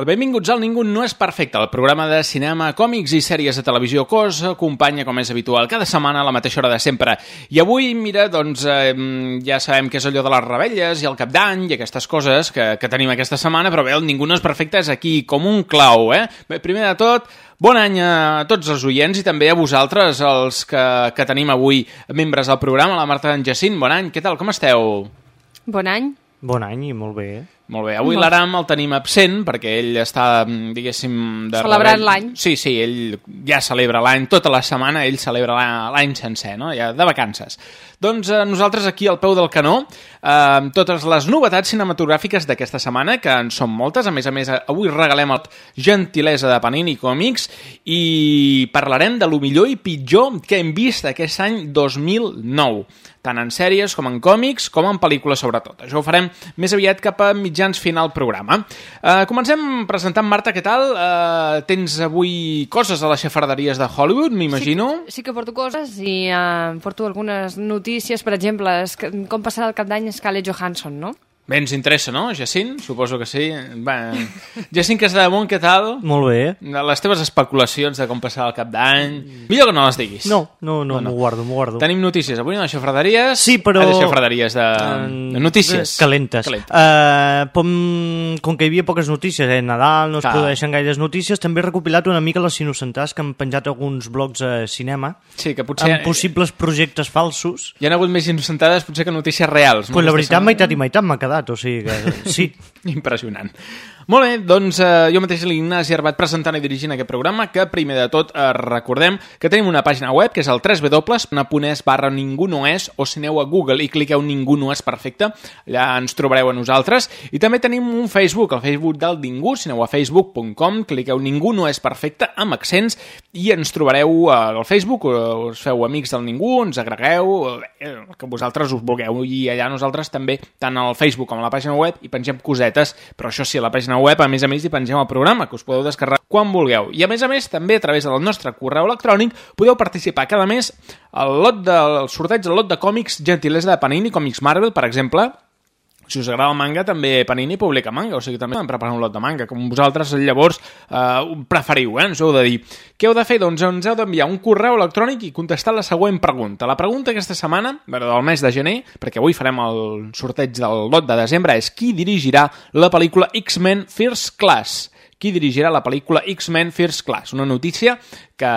Tal? Benvinguts al Ningú no és perfecte, el programa de cinema, còmics i sèries de televisió que us acompanya, com és habitual, cada setmana a la mateixa hora de sempre. I avui, mira, doncs, eh, ja sabem que és allò de les rebelles i el cap d'any i aquestes coses que, que tenim aquesta setmana, però bé, el Ningú no és perfecte és aquí, com un clau, eh? Bé, primer de tot, Bon any a tots els oients i també a vosaltres, els que, que tenim avui membres del programa, la Marta i en Jacint. Bon any, què tal, com esteu? Bon any. Bon any i molt bé. Molt bé, avui l'Aram el tenim absent perquè ell està, mm, diguéssim... De Celebrant l'any. Sí, sí, ell ja celebra l'any, tota la setmana ell celebra l'any- sencer, no? Ja de vacances. Doncs eh, nosaltres aquí al peu del canó, eh, amb totes les novetats cinematogràfiques d'aquesta setmana, que en són moltes, a més a més eh, avui regalem el gentilesa de Panini Comics i parlarem de lo millor i pitjor que hem vist aquest any 2009 tant en sèries com en còmics, com en pel·lícules sobretot. Això ho farem més aviat cap a mitjans final programa. Uh, comencem presentant, Marta, què tal? Uh, tens avui coses a les xafarderies de Hollywood, m'imagino? Sí, sí que porto coses i uh, porto algunes notícies, per exemple, com passarà el cap d'any Scarlett Johansson, no? Bé, ens interessa, no, Jacint? Suposo que sí. Bé, Jacint Casademont, què tal? Molt bé. Les teves especulacions de com passarà el cap d'any... Millor que no les diguis. No, no, no, No, no. m'ho guardo, m'ho guardo. Tenim notícies avui, no, de xafarderies? Sí, però- de xafarderies, de, Eh, de notícies. Calentes. Calentes. Uh, com, com que hi havia poques notícies, eh? Nadal, no es Clar. produeixen gaires notícies, també he recopilat una mica les innocentars que han penjat alguns blogs a cinema Sí, que potser... amb possibles projectes falsos. Hi ha hagut més innocentades potser que notícies reals. no, Pues la veritat, meitat i meitat m'ha quedat, o sigui que sí. Impressionant. Molt bé, doncs eh, jo mateix l'Ignasi Arbat presentant i dirigint aquest programa que primer de tot eh, recordem que tenim una pàgina web que és el www.es barra ningú no és o si aneu a Google i cliqueu ningú no és perfecte allà ens trobareu a nosaltres. I també tenim un Facebook, el Facebook del Ningú. Si aneu a facebook.com, cliqueu ningú no és perfecte amb accents i ens trobareu eh, al Facebook, eh, us feu amics del Ningú, ens agregueu eh, que vosaltres us vulgueu. I allà nosaltres també, tant al Facebook com a la pàgina web, hi pengem cosetes, però això sí, a la pàgina web, a més a més, hi pengem el programa, que us podeu descarregar quan vulgueu. I a més a més, també a través del nostre correu electrònic podeu participar cada mes al lot del sorteig del lot de còmics gentilesa de Panini, còmics Marvel, per exemple, si us agrada el manga, també Panini publica manga, o sigui, també hem preparat un lot de manga, com vosaltres llavors eh, preferiu, eh? ens heu de dir. Què heu de fer? Doncs ens heu d'enviar un correu electrònic i contestar la següent pregunta. La pregunta aquesta setmana, del mes de gener, perquè avui farem el sorteig del lot de desembre, és qui dirigirà la pel·lícula X-Men First Class? Qui dirigirà la pel·lícula X-Men First Class? Una notícia que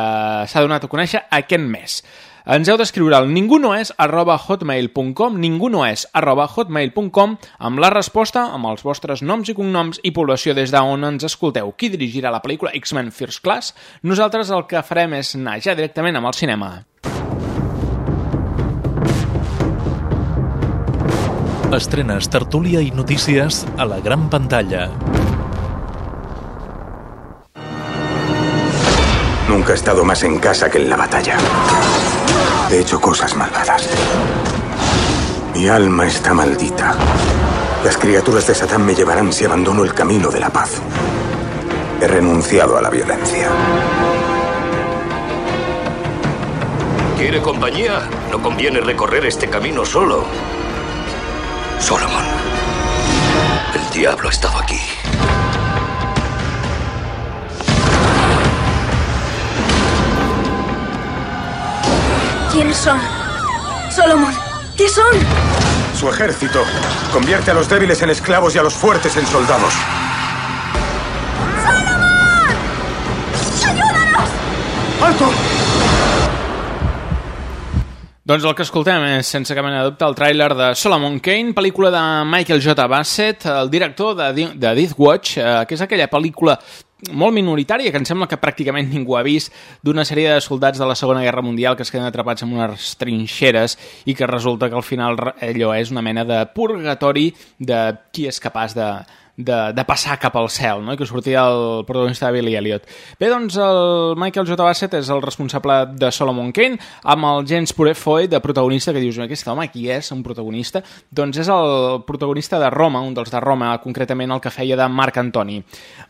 s'ha donat a conèixer aquest mes. Ens heu d'escriure al ningunoes arroba hotmail.com ningunoes arroba hotmail.com amb la resposta amb els vostres noms i cognoms i població des d'on ens escolteu. Qui dirigirà la pel·lícula X-Men First Class? Nosaltres el que farem és anar ja directament amb el cinema. Estrenes, tertúlia i notícies a la gran pantalla. Nunca he estado más en casa que en la batalla. He hecho cosas malvadas. Mi alma está maldita. Las criaturas de Satán me llevarán si abandono el camino de la paz. He renunciado a la violencia. ¿Quiere compañía? No conviene recorrer este camino solo. Solomon. El diablo estaba aquí. ¿Quiénes son? Solomon, ¿qué son? Su ejército convierte a los débiles en esclavos y a los fuertes en soldados. ¡Solomon! Alto! Doncs el que escoltem és, sense cap mena de dubte, el tràiler de Solomon Kane, pel·lícula de Michael J. Bassett, el director de, de Death Watch, eh, que és aquella pel·lícula molt minoritària, que em sembla que pràcticament ningú ha vist, d'una sèrie de soldats de la Segona Guerra Mundial que es queden atrapats en unes trinxeres i que resulta que al final re- allò és una mena de purgatori de qui és capaç de, de, de passar cap al cel, no? I que sortia el protagonista de Billy Elliot. Bé, doncs el Michael J. Bassett és el responsable de Solomon Kane, amb el James Purefoy de protagonista, que dius, aquest home, qui és un protagonista? Doncs és el protagonista de Roma, un dels de Roma, concretament el que feia de Marc Antoni.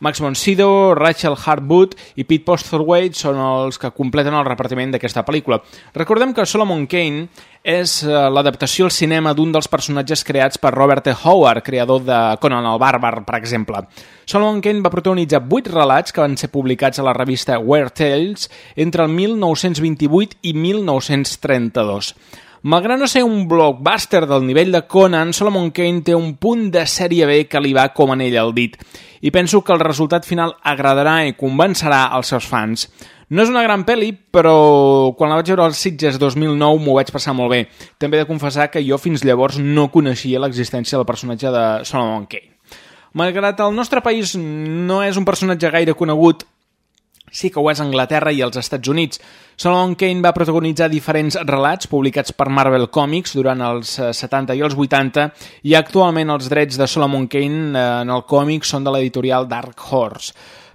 Max von Sydow, Rachel Hartwood i Pete Postlethwaite són els que completen el repartiment d'aquesta pel·lícula. Recordem que Solomon Kane és eh, l'adaptació al cinema d'un dels personatges creats per Robert E. Howard, creador de Conan el Bàrbar, per exemple. Solomon Kane va protagonitzar vuit relats que van ser publicats a la revista Weird Tales entre el 1928 i 1932. Malgrat no ser un blockbuster del nivell de Conan, Solomon Kane té un punt de sèrie B que li va com en ell al dit. I penso que el resultat final agradarà i convencerà als seus fans. No és una gran pel·li, però quan la vaig veure als Sitges 2009 m'ho vaig passar molt bé. També he de confessar que jo fins llavors no coneixia l'existència del personatge de Solomon Kane. Malgrat el nostre país no és un personatge gaire conegut, sí que ho és Anglaterra i als Estats Units. Solomon Kane va protagonitzar diferents relats publicats per Marvel Comics durant els eh, 70 i els 80 i actualment els drets de Solomon Kane eh, en el còmic són de l'editorial Dark Horse.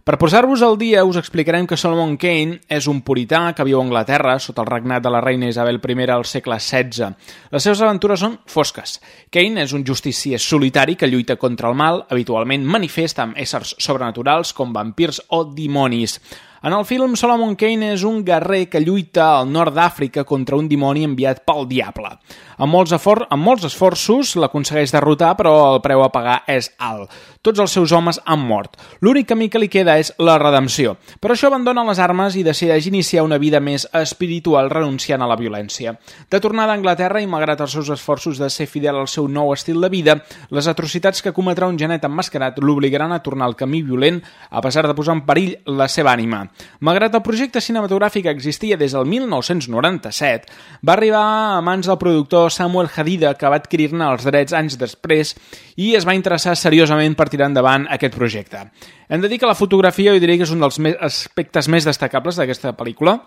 Per posar-vos al dia, us explicarem que Solomon Kane és un purità que viu a Anglaterra sota el regnat de la reina Isabel I al segle XVI. Les seves aventures són fosques. Kane és un justicier solitari que lluita contra el mal, habitualment manifesta amb éssers sobrenaturals com vampirs o dimonis. En el film, Solomon Kane és un guerrer que lluita al nord d'Àfrica contra un dimoni enviat pel diable. Amb molts, afor amb molts esforços l'aconsegueix derrotar, però el preu a pagar és alt. Tots els seus homes han mort. L'únic camí que li queda és la redempció. Per això abandona les armes i decideix iniciar una vida més espiritual renunciant a la violència. De tornada a Anglaterra i malgrat els seus esforços de ser fidel al seu nou estil de vida, les atrocitats que cometrà un genet emmascarat l'obligaran a tornar al camí violent a pesar de posar en perill la seva ànima. Malgrat el projecte cinematogràfic existia des del 1997, va arribar a mans del productor Samuel Hadida, que va adquirir-ne els drets anys després i es va interessar seriosament per tirar endavant aquest projecte. Hem de dir que la fotografia jo diria que és un dels aspectes més destacables d'aquesta pel·lícula,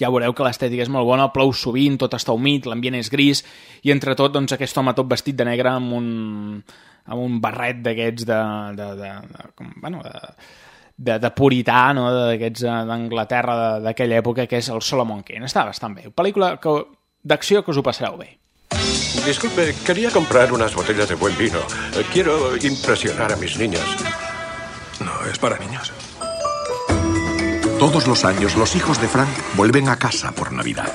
ja veureu que l'estètica és molt bona, plou sovint, tot està humit, l'ambient és gris, i entre tot, doncs, aquest home tot vestit de negre amb un, amb un barret d'aquests de, de, de, de, com, bueno, de, de, de purità, no? eh, d'Anglaterra d'aquella època, que és el Solomon Kane. Està bastant bé. Pel·lícula que- d'acció que us ho passareu bé. Disculpe, quería comprar unas botellas de buen vino. Eh, Quiero impresionar a mis niños. No es para niños. Todos los años los hijos de Frank vuelven a casa por Navidad.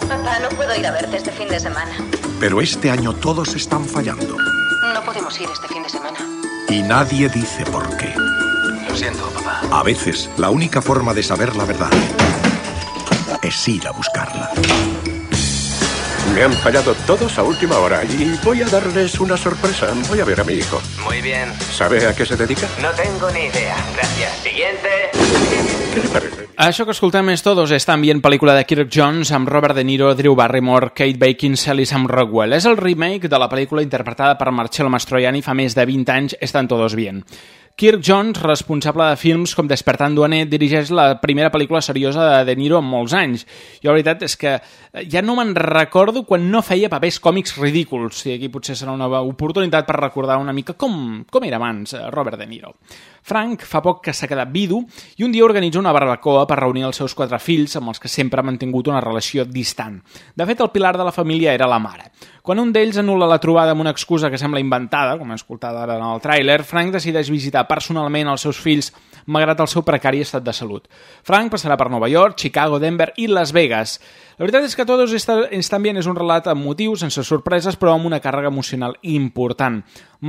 Papá, no puedo ir a verte este fin de semana. Pero este año todos están fallando. No podemos ir este fin de semana. Y nadie dice por qué. Lo siento, papá. A veces, la única forma de saber la verdad es ir a buscarla. Me han fallado todos a última hora y voy a darles una sorpresa. Voy a ver a mi hijo. Muy bien. ¿Sabe a qué se dedica? No tengo ni idea. Gracias. Siguiente. ¿Qué le parece? Això que escoltem és Todos està ambient pel·lícula de Kirk Jones amb Robert De Niro, Drew Barrymore, Kate Beckinsale i Sam Rockwell. És el remake de la pel·lícula interpretada per Marcello Mastroianni fa més de 20 anys, Estan Todos Bien. Kirk Jones, responsable de films com Despertando a Net, dirigeix la primera pel·lícula seriosa de De Niro en molts anys. I la veritat és que eh, ja no me'n recordo quan no feia papers còmics ridículs. I aquí potser serà una oportunitat per recordar una mica com, com era abans eh, Robert De Niro. Frank fa poc que s'ha quedat vidu i un dia organitza una barbacoa per reunir els seus quatre fills amb els que sempre ha mantingut una relació distant. De fet, el pilar de la família era la mare. Quan un d'ells anul·la la trobada amb una excusa que sembla inventada, com he escoltat ara en el tràiler, Frank decideix visitar personalment els seus fills malgrat el seu precari estat de salut. Frank passarà per Nova York, Chicago, Denver i Las Vegas. La veritat és que Todos està ambient és un relat emotiu, sense sorpreses, però amb una càrrega emocional important.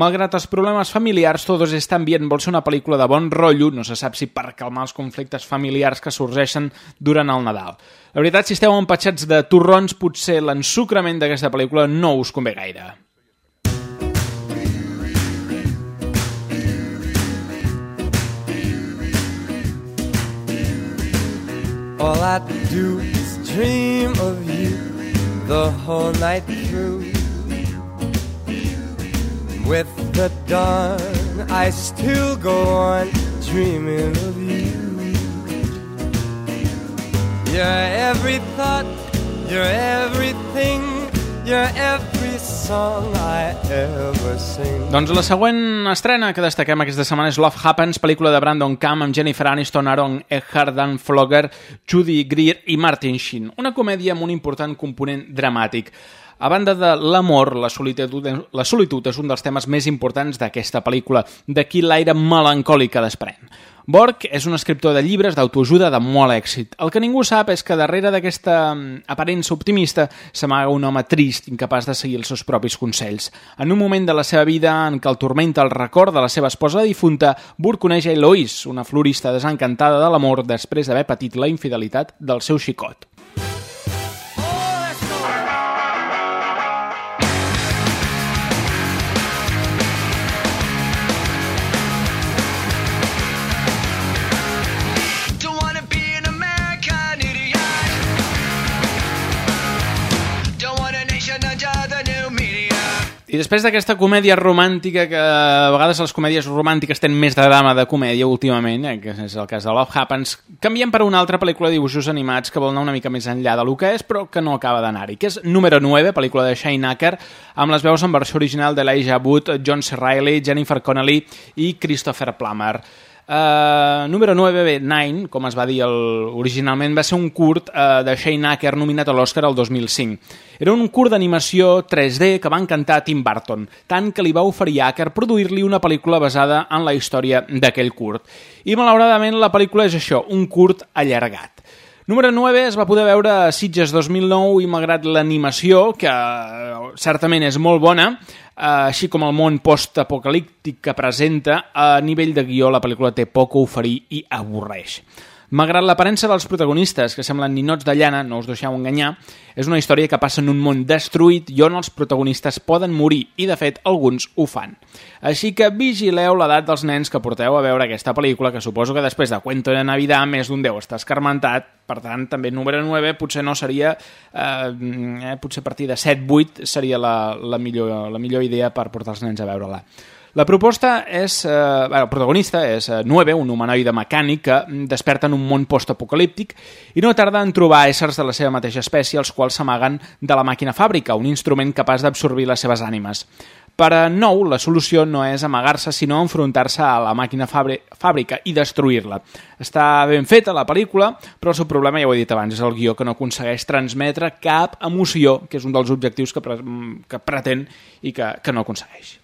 Malgrat els problemes familiars, Todos està ambient vol ser una pel·lícula de bon rotllo, no se sap si per calmar els conflictes familiars que sorgeixen durant el Nadal. La veritat, si esteu empatxats de torrons, potser l'ensucrament d'aquesta pel·lícula no us convé gaire. All I do dream of you the whole night through. With the dawn, I still go on dreaming of you. You're every thought, you're everything, Doncs la següent estrena que destaquem aquesta setmana és Love Happens, pel·lícula de Brandon Camp amb Jennifer Aniston, Aaron Eckhart, Dan Flogger, Judy Greer i Martin Sheen. Una comèdia amb un important component dramàtic. A banda de l'amor, la, solitud, la solitud és un dels temes més importants d'aquesta pel·lícula, d'aquí l'aire melancòlic que desprèn. Borg és un escriptor de llibres d'autoajuda de molt èxit. El que ningú sap és que darrere d'aquesta mm, aparença optimista s'amaga un home trist, incapaç de seguir els seus propis consells. En un moment de la seva vida en què el tormenta el record de la seva esposa difunta, Burg coneix a Eloís, una florista desencantada de l'amor després d'haver patit la infidelitat del seu xicot. I després d'aquesta comèdia romàntica, que a vegades les comèdies romàntiques tenen més de drama de comèdia últimament, eh, que és el cas de Love Happens, canviem per una altra pel·lícula de dibuixos animats que vol anar una mica més enllà de lo que és, però que no acaba d'anar-hi, que és número 9, pel·lícula de Shane Acker, amb les veus en versió original d'Elijah Wood, John C. Reilly, Jennifer Connelly i Christopher Plummer. Uh, número 9, bé, Nine, com es va dir el, originalment, va ser un curt uh, de Shane Acker nominat a l'Oscar el 2005. Era un curt d'animació 3D que va encantar Tim Burton, tant que li va oferir a Acker produir-li una pel·lícula basada en la història d'aquell curt. I malauradament la pel·lícula és això, un curt allargat. Número 9 es va poder veure a Sitges 2009 i malgrat l'animació, que eh, certament és molt bona, eh, així com el món post-apocalíptic que presenta, a nivell de guió la pel·lícula té poc a oferir i avorreix. Malgrat l'aparença dels protagonistes, que semblen ninots de llana, no us deixeu enganyar, és una història que passa en un món destruït i on els protagonistes poden morir, i de fet alguns ho fan. Així que vigileu l'edat dels nens que porteu a veure aquesta pel·lícula, que suposo que després de Cuento de Navidad més d'un deu està escarmentat, per tant, també número 9 potser no seria, eh, eh, potser a partir de 7-8 seria la, la, millor, la millor idea per portar els nens a veure-la. La proposta és... Eh, bueno, el protagonista és eh, 9, un humanoide mecànic que desperta en un món postapocalíptic i no tarda en trobar éssers de la seva mateixa espècie els quals s'amaguen de la màquina fàbrica, un instrument capaç d'absorbir les seves ànimes. Per a Nou, la solució no és amagar-se, sinó enfrontar-se a la màquina fàbrica i destruir-la. Està ben feta la pel·lícula, però el seu problema, ja ho he dit abans, és el guió que no aconsegueix transmetre cap emoció, que és un dels objectius que, pre que pretén i que, que no aconsegueix.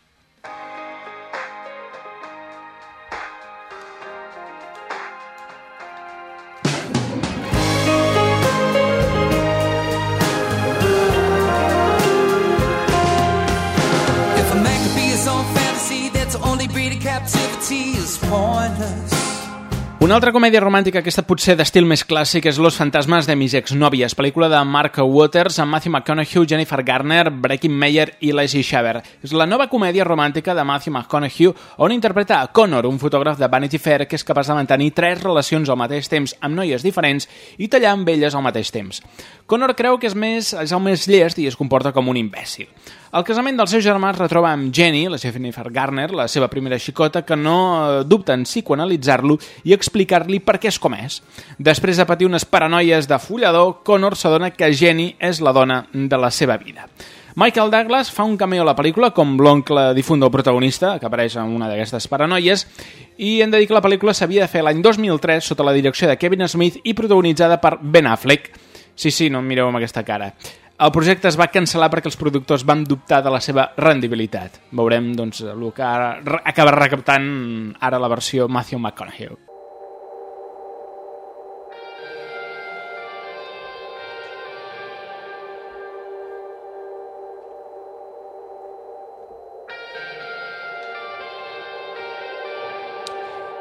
Una altra comèdia romàntica, aquesta potser d'estil més clàssic, és Los fantasmes de mis exnòvies, pel·lícula de Mark Waters amb Matthew McConaughey, Jennifer Garner, Breckin Meyer i Leslie Shaver. És la nova comèdia romàntica de Matthew McConaughey on interpreta a Connor, un fotògraf de Vanity Fair que és capaç de mantenir tres relacions al mateix temps amb noies diferents i tallar amb elles al mateix temps. Connor creu que és, més, és el més llest i es comporta com un imbècil. Al casament del seu germà es retroba amb Jenny, la Jennifer Garner, la seva primera xicota, que no eh, dubta en psicoanalitzar-lo i explicar-li per què és com és. Després de patir unes paranoies de fullador, Connor s'adona que Jenny és la dona de la seva vida. Michael Douglas fa un cameo a la pel·lícula com l'oncle difunt del protagonista, que apareix en una d'aquestes paranoies, i hem de dir que la pel·lícula s'havia de fer l'any 2003 sota la direcció de Kevin Smith i protagonitzada per Ben Affleck. Sí, sí, no em mireu amb aquesta cara. El projecte es va cancel·lar perquè els productors van dubtar de la seva rendibilitat. Veurem doncs, el que acaba recaptant ara la versió Matthew McConaughey.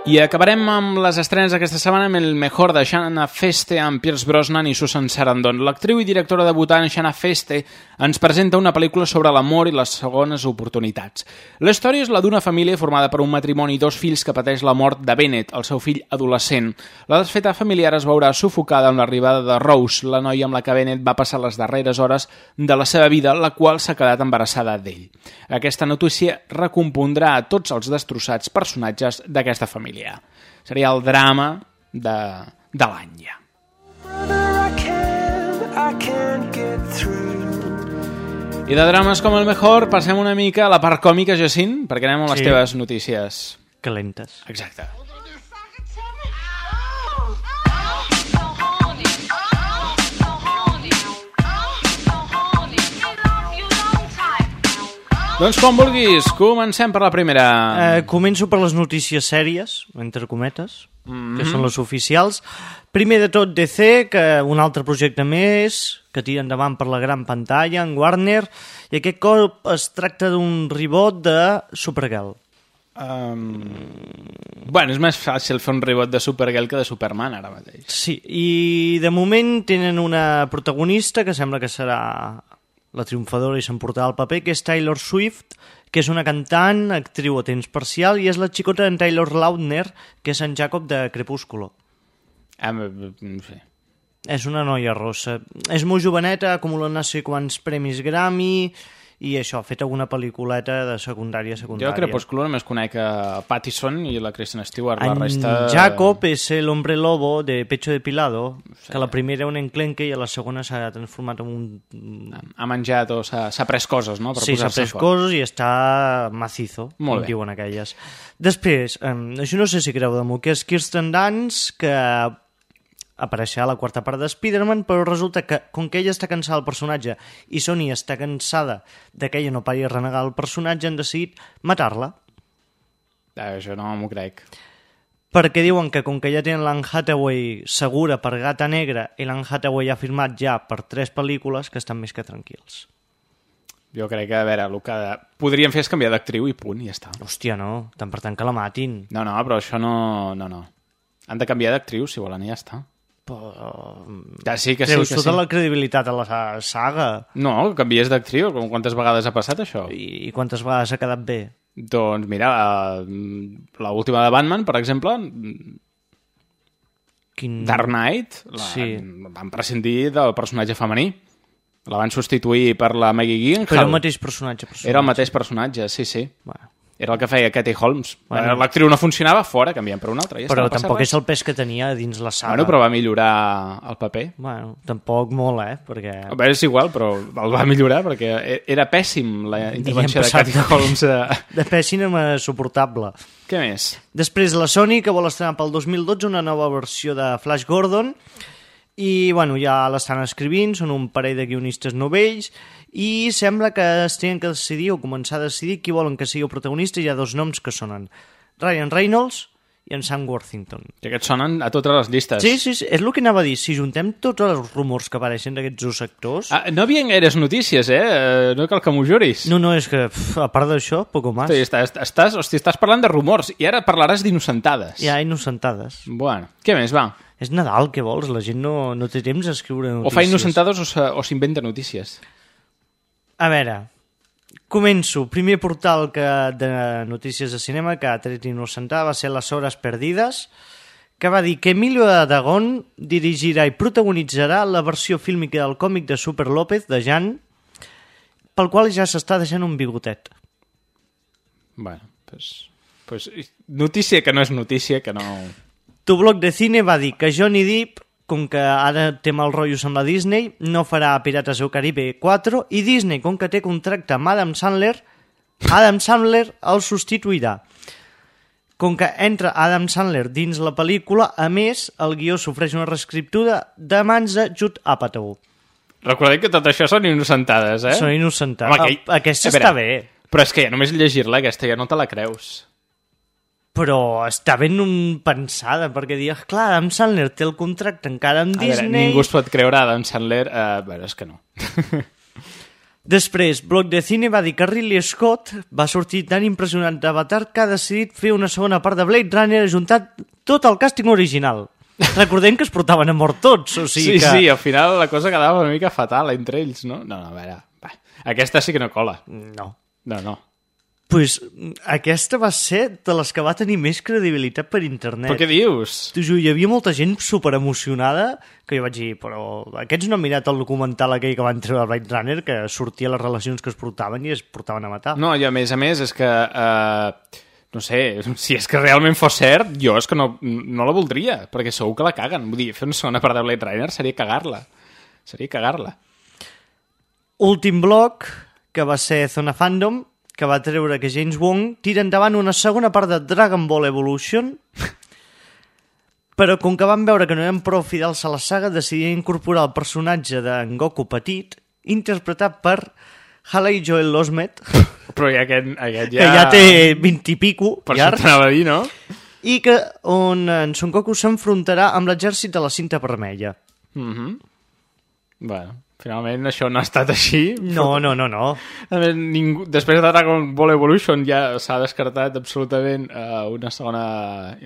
I acabarem amb les estrenes d'aquesta setmana amb el mejor de Shanna Feste amb Pierce Brosnan i Susan Sarandon. L'actriu i directora debutant Shanna Feste ens presenta una pel·lícula sobre l'amor i les segones oportunitats. La història és la d'una família formada per un matrimoni i dos fills que pateix la mort de Bennett, el seu fill adolescent. La desfeta familiar es veurà sufocada amb l'arribada de Rose, la noia amb la que Bennett va passar les darreres hores de la seva vida, la qual s'ha quedat embarassada d'ell. Aquesta notícia recompondrà a tots els destrossats personatges d'aquesta família. Seria el drama de, de l'any ja. I de drames com el mejor passem una mica a la part còmica, Jacint, perquè anem amb les Sí. teves notícies. Calentes. Exacte. Doncs quan vulguis, comencem per la primera. Eh, començo per les notícies sèries, entre cometes, Mhm. que són les oficials. Primer de tot, DC, que un altre projecte més, que tira endavant per la gran pantalla, en Warner, i aquest cop es tracta d'un reboot de Supergirl. Um... Bueno, és més fàcil fer un reboot de Supergirl que de Superman ara mateix. Sí, i de moment tenen una protagonista que sembla que serà la triomfadora i s'emportarà el paper, que és Taylor Swift, que és una cantant, actriu a temps parcial, i és la xicota d'en Taylor Lautner, que és en Jacob de Crepúsculo. Ah, no sé. És una noia rossa. És molt joveneta, acumula no sé quants premis Grammy, i això, ha fet alguna pel·lículeta de secundària a Jo secundària. a Crepúsculo només conec a Pattison i la Kristen Stewart. La En resta... Jacob és el hombre lobo de Pecho de Pilado, que la primera era un enclenque i a la segona s'ha transformat en un... Ha menjat o s'ha pres coses, no? Per sí, s'ha pres coses i està macizo, Molt com bé. diuen aquelles. Després, eh, això no sé si creu de mi, que és Kirsten Dunst, que apareixerà a la quarta part de Spider-Man, però resulta que, com que ella està cansada del personatge i Sony està cansada de que ella no pari a renegar el personatge, han decidit matar-la. Ah, això no m'ho crec. perquè diuen que com que ja tenen l'Anne Hathaway segura per Gata Negra i l'Anne Hathaway ha firmat ja per tres pel·lícules que estan més que tranquils. Jo crec que, a veure, el que podríem fer és canviar d'actriu i punt, i ja està. Hòstia, no, tant per tant que la matin. No, no, però això no... No, no. Han de canviar d'actriu, si volen, i ja està. Però... Ja sí que sí, Treus que tota sí. la credibilitat a la sa- saga. No, canvies d'actriu. Com- Quantes vegades ha passat això? I, I quantes vegades ha quedat bé? Doncs mira, uh, l'última de Batman, per exemple, Quin... Dark Knight, la, Sí. van prescindir del personatge femení. La van substituir per la Maggie Gyllenhaal. Però el mateix personatge. personatge. Era el mateix personatge, sí, sí. Bueno. Era el que feia Katie Holmes. Bueno. L'actriu no funcionava, fora, canviem per una altra. Ja Però està, no tampoc res. és el pes que tenia dins la saga. Bueno, però va millorar el paper. Bueno, tampoc molt, eh? Perquè... A veure, és igual, però el va millorar perquè e- era pèssim la intervenció de Katie Holmes. A... De pèssim a suportable. Què més? Després la Sony, que vol estrenar pel 2012 una nova versió de Flash Gordon, i bueno, ja l'estan escrivint, són un parell de guionistes novells, i sembla que es tenen que decidir o començar a decidir qui volen que sigui el protagonista, i hi ha dos noms que sonen Ryan Reynolds i en Sam Worthington. Que aquests sonen a totes les llistes. Sí, sí, sí, és el que anava a dir. Si juntem tots els rumors que apareixen d'aquests dos actors... Ah, no havien gaires notícies, eh? Eh, No cal que m'ho juris. No, no, és que, pf, a part d'això, poco más. Hosti, estàs, estàs, hosti, estàs parlant de rumors i ara parlaràs d'innocentades. Ha innocentades. Bueno, què més, va? És Nadal, què vols? La gent no, no té temps a escriure notícies. O fa innocentades o o s'inventa notícies. A veure, començo. Primer portal que de notícies de cinema que ha tret innocentada va ser Les Hores Perdides, que va dir que Emilio Aragón dirigirà i protagonitzarà la versió fílmica del còmic de Super López, de Jan, pel qual ja s'està deixant un bigotet. Bueno, pues, pues notícia que no és notícia, que no... Tu blog de cine va dir que Johnny Depp, com que ara té mal rotllos amb la Disney, no farà Pirates del Caribe 4 i Disney, com que té contracte amb Adam Sandler, Adam Sandler el substituirà. Com que entra Adam Sandler dins la pel·lícula, a més, el guió sofreix una reescriptura de mans de Judd Apatow. Recordem que tot això són innocentades, eh? Són innocentades. Home, El- aquesta A veure, està bé. Però és que ja només llegir-la, aquesta ja no te la creus. Però està ben un pensada, perquè dius, clar, Adam Sandler té el contracte encara amb A veure, Disney... ningú es pot creure Adam Sandler... Uh, bueno, és que no. Després, Bloc de Cine va dir que Ridley Scott va sortir tan impressionant d'Avatar que ha decidit fer una segona part de Blade Runner ajuntat tot el càsting original. Recordem que es portaven a mort tots, o sigui sí, que... sí, al final la cosa quedava una mica fatal entre ells, no? No, no, a veure, va. aquesta sí que no cola. No. No, no. Pues, aquesta va ser de les que va tenir més credibilitat per internet. Però què dius? T'ho juro, hi havia molta gent super emocionada que jo vaig dir, però aquests no han mirat el documental aquell que van treure a Blade Runner que sortia les relacions que es portaven i es portaven a matar. No, i a més a més és que... Eh, no sé, si és que realment fos cert, jo és que no, no la voldria, perquè segur que la caguen. Vull dir, fer una segona part de Blade Runner seria cagar-la. Seria cagar-la. Últim bloc, que va ser Zona Fandom, que va treure que James Wong tira endavant una segona part de Dragon Ball Evolution, però com que van veure que no eren prou fidels a la saga, decidien incorporar el personatge de Goku petit, interpretat per Haley Joel Osment, Però ja aquest, aquest ja... que ja té 20 i pico, Per ja, això t'anava a dir, no? i que on en Son Goku s'enfrontarà amb l'exèrcit de la cinta vermella. Mm -hmm. Bueno, finalment això no ha estat així. No, no, no, no. Més, ningú, després de Dragon Ball Evolution ja s'ha descartat absolutament uh, una segona,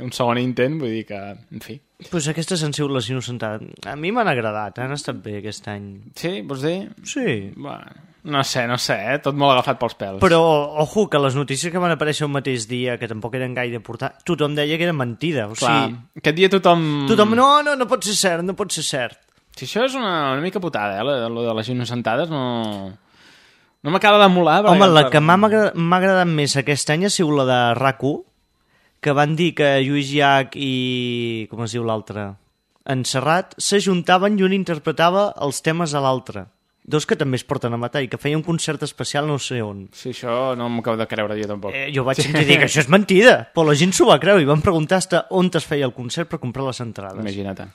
un segon intent, vull dir que, en fi. Pues aquestes han sigut les innocentades. A mi m'han agradat, han estat bé aquest any. Sí, vols dir? Sí. Bueno, no sé, no sé, eh? tot molt agafat pels pèls. Però, ojo, que les notícies que van aparèixer el mateix dia, que tampoc eren gaire portades, tothom deia que era mentida. O Clar, sigui, aquest dia tothom... tothom, no, no, no pot ser cert, no pot ser cert. Si això és una, una mica putada, eh? Lo, lo de les innocentades no... No m'acaba de molar. Home, la que m'ha agra- m'ha agradat més aquest any ha sigut la de RAC1, que van dir que Lluís Llach i... com es diu l'altre? En Serrat s'ajuntaven i un interpretava els temes a l'altre. Dos que també es porten a matar i que feia un concert especial no sé on. Sí, això no m'ho acabo de creure jo tampoc. Eh, jo vaig sentir dir que això és mentida, però la gent s'ho va creure i van preguntar hasta on es feia el concert per comprar les entrades. Imagina't.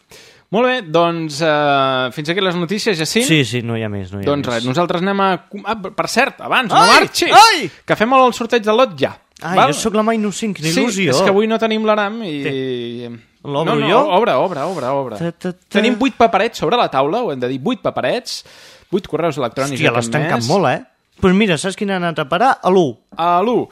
Molt bé, doncs uh, fins aquí les notícies, ja sí? Sí, sí, no hi ha més, no hi ha Doncs més. res, nosaltres anem a... Ah, per cert, abans, no Ai! marxis! Ai! Que fem el sorteig de lot ja. Ai, val? jo sóc la mà innocent, quina sí, il·lusió. és que avui no tenim l'aram i... L'obro no, no, jo? Obre, obre, obre, obre. Ta, ta, ta. Tenim vuit paperets sobre la taula, ho hem de dir, vuit paperets, vuit correus electrònics. Hòstia, l'has tancat molt, eh? Doncs pues mira, saps quin ha anat a parar? A l'1. A l'1.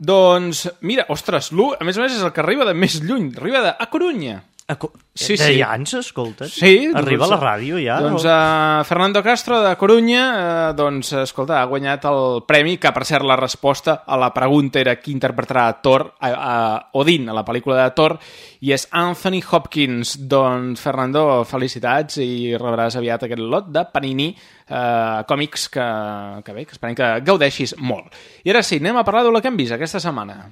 Doncs, mira, ostres, l'1, a més a més, és el que arriba de més lluny, arriba de a Corunya. Co Sí, sí. Llans, escoltes? Sí. Arriba doncs, a la ràdio ja? Doncs o- uh, Fernando Castro de Corunya, uh, doncs, escolta, ha guanyat el premi, que per cert la resposta a la pregunta era qui interpretarà a Thor, a, a Odin, a la pel·lícula de Thor, i és Anthony Hopkins. Doncs, Fernando, felicitats i rebràs aviat aquest lot de Panini uh, còmics que, que bé, que esperem que gaudeixis molt. I ara sí, anem a parlar del que hem vist aquesta setmana.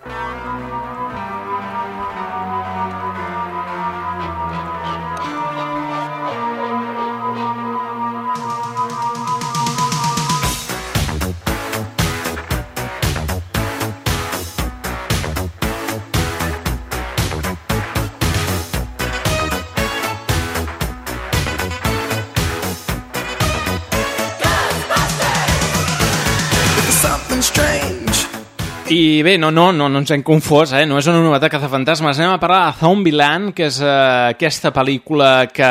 Something I bé, no, no, no, no ens hem confós, eh? no és una novetat cazafantasmes. Anem a parlar de Zombieland, que és eh, aquesta pel·lícula que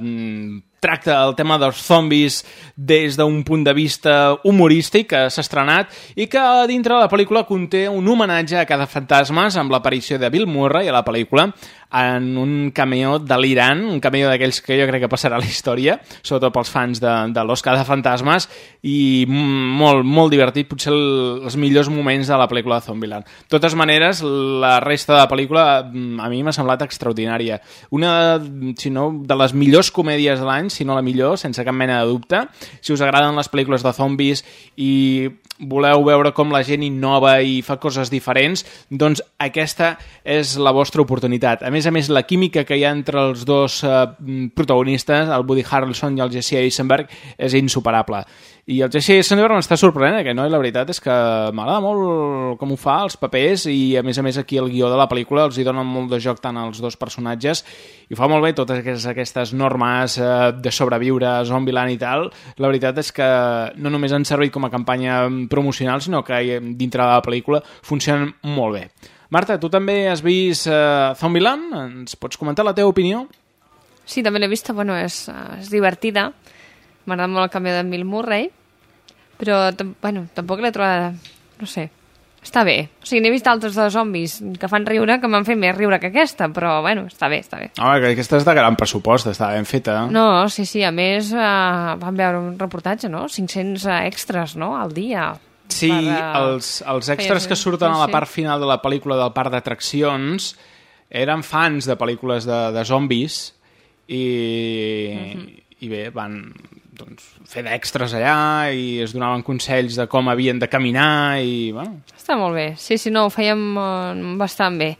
mm, tracta el tema dels zombis des d'un punt de vista humorístic que s'ha estrenat i que dintre de la pel·lícula conté un homenatge a cada fantasmes amb l'aparició de Bill Murray a la pel·lícula en un cameo delirant, un cameo d'aquells que jo crec que passarà a la història, sobretot pels fans de, de l'Oscar de Fantasmes, i molt, molt divertit, potser el, els millors moments de la pel·lícula de Zombieland. De totes maneres, la resta de la pel·lícula mm, a mi m'ha semblat extraordinària. Una, si no, de les millors comèdies de l'any, si no la millor, sense cap mena de dubte. Si us agraden les pel·lícules de zombis i voleu veure com la gent innova i fa coses diferents, doncs aquesta és la vostra oportunitat. A més a més, la química que hi ha entre els dos eh, protagonistes, el Woody Harrelson i el Jesse Eisenberg, és insuperable. I el Jesse Eisenberg m'està sorprenent, que no? I la veritat és que m'agrada molt com ho fa, els papers, i a més a més aquí el guió de la pel·lícula els hi dona molt de joc tant als dos personatges, i fa molt bé totes aquestes, aquestes normes eh, de sobreviure a Zombieland i tal. La veritat és que no només han servit com a campanya promocional, sinó que eh, dintre de la pel·lícula funcionen molt bé. Marta, tu també has vist uh, Zombieland? Ens pots comentar la teva opinió? Sí, també l'he vista, bueno, és, eh, és divertida. M'agrada molt el canvi de Bill Murray. Però, bueno, tampoc l'he trobada... No sé, està bé. O sigui, n'he vist altres de zombis que fan riure, que m'han fet més riure que aquesta, però, bueno, està bé, està bé. Home, que aquesta és de gran pressupost, està ben feta. No, sí, sí, a més eh, vam veure un reportatge, no? 500 extras, no?, al dia. Sí, Per, els, els extras que surten a la part final de la pel·lícula del parc d'atraccions eren fans de pel·lícules de, de zombis i, Mhm. i bé, van doncs, fer d'extras allà i es donaven consells de com havien de caminar i, bueno, Està molt bé. Sí, sí, no, ho fèiem eh, bastant bé.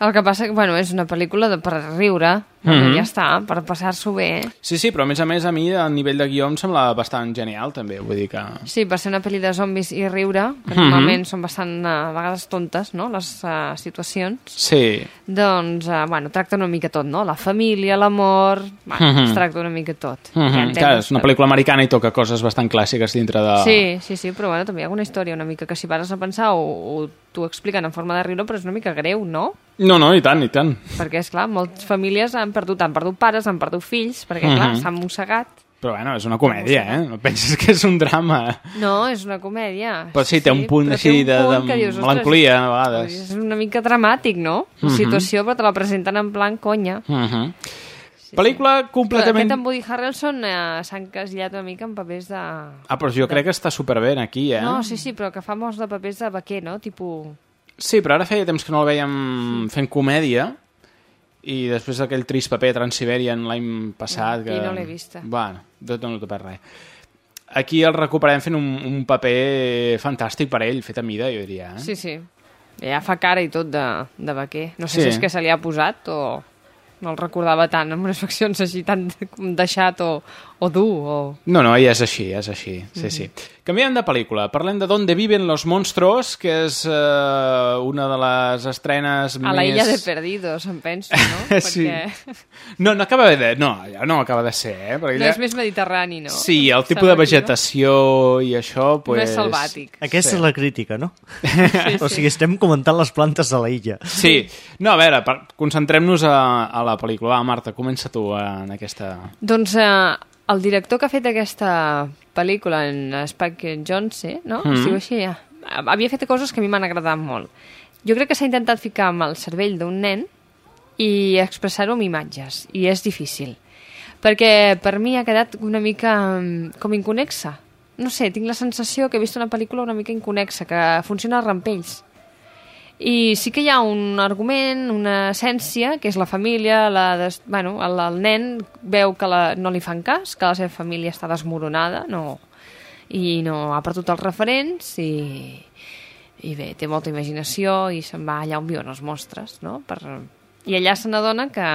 El que passa que, bueno, és una pel·lícula de, per riure, Mhm. ja està, per passar-s'ho bé. Sí, sí, però a més a més a mi a nivell de guió em sembla bastant genial també, vull dir que... Sí, per ser una pel·li de zombis i riure, que Mhm. normalment són bastant, eh, a vegades tontes, no?, les uh, situacions, Sí, doncs, uh, bueno, tracta una mica tot, no?, la família, l'amor, bueno, Mhm. es tracta una mica tot. mm -hmm. temes Clar, és una pel·lícula americana i toca coses bastant clàssiques dintre de... Sí, sí, sí, però bueno, també hi ha alguna història una mica que si pares a pensar o, o t'ho expliquen en forma de riure, però és una mica greu, no? No, no, i tant, i tant. Perquè, és clar, moltes famílies han perdut, han perdut pares, han perdut fills, perquè, clar, Mhm. s'han mossegat. Però bueno, és una comèdia, eh? No penses que és un drama. No, és una comèdia. Però sí, té un punt però així un de- punt de dius, melancolia, a vegades. És una mica dramàtic, no? La Mhm. situació, però te la presenten en plan conya. Uh -huh. Pel·lícula Però, completament... de fet, en Woody Harrelson eh, s'ha encasillat una mica en papers de... Ah, però jo crec que està superbé aquí, eh? No, sí, sí, però que fa molts de papers de vaquer, no? Tipo... Sí, però ara feia temps que no el veiem fent comèdia i després d'aquell trist paper Transiberian l'any passat... No, que... i no l'he vista. Bueno, no, no t'ho perds res. Aquí el recuperem fent un, un paper fantàstic per ell, fet a mida, jo diria. Eh? Sí, sí. Ja fa cara i tot de, de vaquer. No sé Sí. si és que se li ha posat o no el recordava tant, amb unes faccions així tan deixat o, o dur. O... No, no, ja és així, és així, sí, Mhm. sí. Canviem de pel·lícula, parlem de Donde viven los monstruos, que és eh, una de les estrenes A més... la illa de Perdidos, em penso, no? Sí. Perquè No, no acaba de... No, no acaba de ser, eh? Perquè no allà- és més mediterrani, no? Sí, el tipus de vegetació i això... Pues... Més salvàtic. Aquesta Sí. és la crítica, no? o sigui, estem comentant les plantes de la illa. Sí. No, a veure, per... concentrem-nos a, a la pel·lícula. Va, Marta, comença tu en aquesta... Doncs eh, el director que ha fet aquesta pel·lícula en Spike Jonze, no? Mhm. Es diu així, ja. Havia fet coses que a mi m'han agradat molt. Jo crec que s'ha intentat ficar amb el cervell d'un nen i expressar-ho amb imatges, i és difícil. Perquè per mi ha quedat una mica mm, com inconexa. No sé, tinc la sensació que he vist una pel·lícula una mica inconexa, que funciona a rampells. I sí que hi ha un argument, una essència, que és la família, la des... bueno, el, el nen veu que la... no li fan cas, que la seva família està desmoronada, no... i no ha perdut els referents i, i bé, té molta imaginació i se'n va allà on viuen els monstres, no? Per... I allà se n'adona que,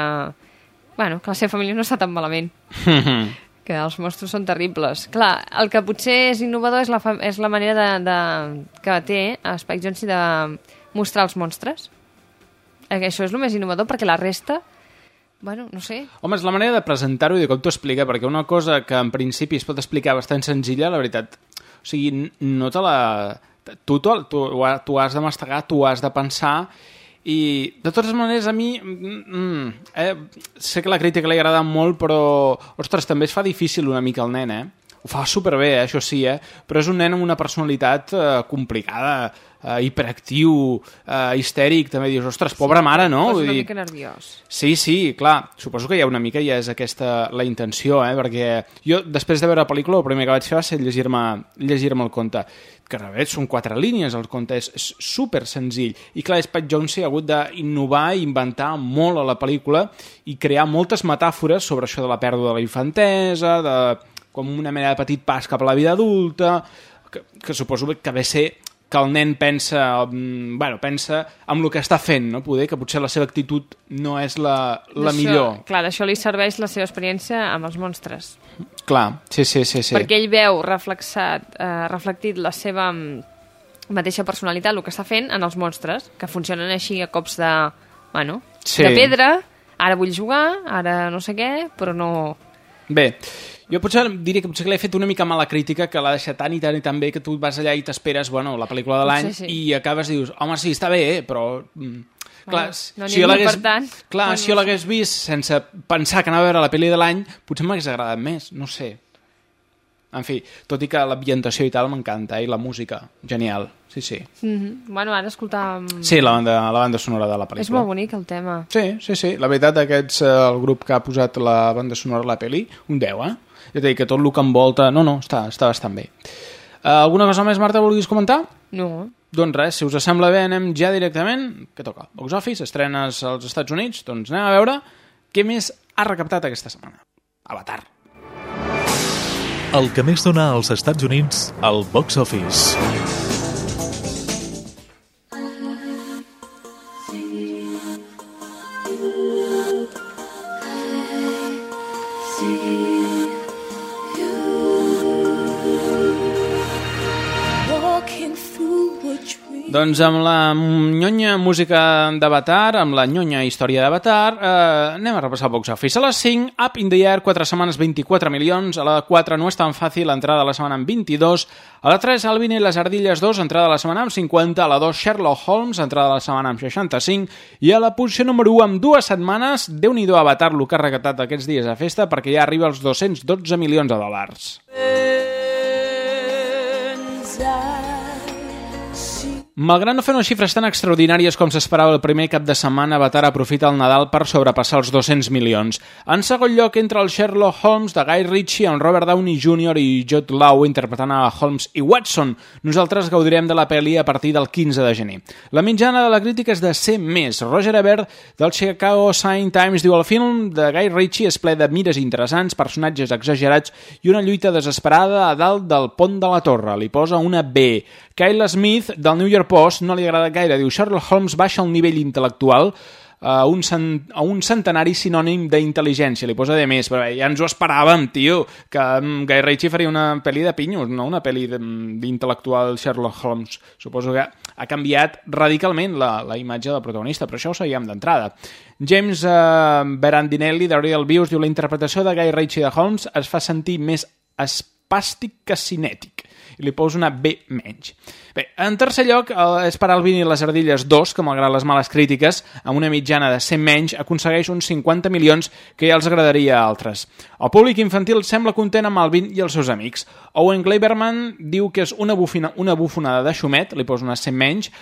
bueno, que la seva família no està tan malament que els monstres són terribles. Clar, el que potser és innovador és la, fa- és la manera de, de, que té Spike Jonze de mostrar els monstres. Eh, Això és el més innovador, perquè la resta, bueno, no sé, Home, és la manera de presentar-ho i de com t'ho explica, perquè una cosa que en principi es pot explicar bastant senzilla, la veritat, o sigui, no te la... Tu, tu, tu, tu has de mastegar, tu has de pensar, i de totes maneres a mi mm, mm, eh, sé que la crítica li agrada molt però ostres, també es fa difícil una mica el nen eh? Ho fa superbé, eh, això sí eh? però és un nen amb una personalitat eh, complicada eh, hiperactiu eh, histèric, també dius, ostres, pobra mare no? Vull una dir, mica nerviós. Sí, sí, clar, suposo que hi ha una mica ja és aquesta la intenció, eh? perquè jo després de veure la pel·lícula el primer que vaig fer va ser llegir-me llegir el conte, que a veure, són quatre línies, el conte és, és super senzill, i clar, Spike Jonze ha hagut d'innovar i inventar molt a la pel·lícula i crear moltes metàfores sobre això de la pèrdua de la infantesa, de com una mena de petit pas cap a la vida adulta, que, que suposo que ve ser que el nen pensa, mm, bueno, pensa amb el que està fent, no? Poder que potser la seva actitud no és la, la D'això- millor. Clar, d'això li serveix la seva experiència amb els monstres. Clar, sí, sí, sí. sí. Perquè ell veu reflexat, eh, reflectit la seva mm, mateixa personalitat, el que està fent, en els monstres, que funcionen així a cops de, bueno, Sí. de pedra, ara vull jugar, ara no sé què, però no... Bé, jo potser diria que potser que l'he fet una mica mala crítica, que l'ha deixat tan i tan i tan bé que tu vas allà i t'esperes, bueno, la pel·lícula de l'any, sí. i acabes i dius, home, sí, està bé, eh, però... mm, Clar, no si jo l'hagués Bueno, si l'hagués vist sense pensar que anava a veure la pel·li de l'any, potser m'hagués agradat més, no sé. En fi, tot i que l'ambientació i tal m'encanta, eh? i la música, genial, sí, sí. Mm -hmm. Bueno, ara escoltàvem... Sí, la banda, la banda sonora de la pel·lícula. És molt bonic el tema. Sí, sí, sí. La veritat, aquests, eh, el grup que ha posat la banda sonora a la pel·li, un 10, eh? Ja t'he dit que tot el que envolta... No, no, està, està bastant bé. Uh, alguna cosa més, Marta, vulguis comentar? No. Doncs res, si us sembla bé, anem ja directament... Què toca? Box Office, estrenes als Estats Units, doncs anem a veure què més ha recaptat aquesta setmana. Avatar. El que més dona als Estats Units al box office. Doncs amb la nyonya música d'Avatar, amb la nyonya història d'Avatar, eh, anem a repassar el box office. A les 5, Up in the Air, 4 setmanes, 24 milions. A la 4, No és tan fàcil, entrada de la setmana amb 22. A la 3, Alvin i les ardilles 2, entrada de la setmana amb 50. A la 2, Sherlock Holmes, entrada de la setmana amb 65. I a la posició número 1, amb dues setmanes, déu nhi Avatar, el que ha recaptat aquests dies a festa, perquè ja arriba als 212 milions de dòlars. Malgrat no fer unes xifres tan extraordinàries com s'esperava el primer cap de setmana, Avatar aprofita el Nadal per sobrepassar els 200 milions. En segon lloc entra el Sherlock Holmes de Guy Ritchie amb Robert Downey Jr. i Jude Law interpretant a Holmes i Watson. Nosaltres gaudirem de la pel·li a partir del 15 de gener. La mitjana de la crítica és de ser més. Roger Ebert del Chicago Sign Times diu el film de Guy Ritchie és ple de mires interessants, personatges exagerats i una lluita desesperada a dalt del pont de la torre. Li posa una B. Kyle Smith del New York Post no li agrada gaire. Diu Sherlock Holmes baixa el nivell intel·lectual a un, cent, a un centenari sinònim d'intel·ligència. Li posa de més, però bé, ja ens ho esperàvem, tio, que um, Guy Ritchie faria una pel·li de pinyos, no una pel·li de- d'intel·lectual Sherlock Holmes. Suposo que ha canviat radicalment la, la imatge del protagonista, però això ho sabíem d'entrada. James uh, Berandinelli, de Real Views, diu la interpretació de Guy Ritchie de Holmes es fa sentir més espàstic que cinètic i li poso una B menys. Bé, en tercer lloc eh, és per Alvin i les Ardilles 2, que malgrat les males crítiques, amb una mitjana de 100 menys, aconsegueix uns 50 milions que ja els agradaria a altres. El públic infantil sembla content amb Alvin i els seus amics. Owen Gleiberman diu que és una, bufina, una bufonada de xumet, li poso una 100 menys,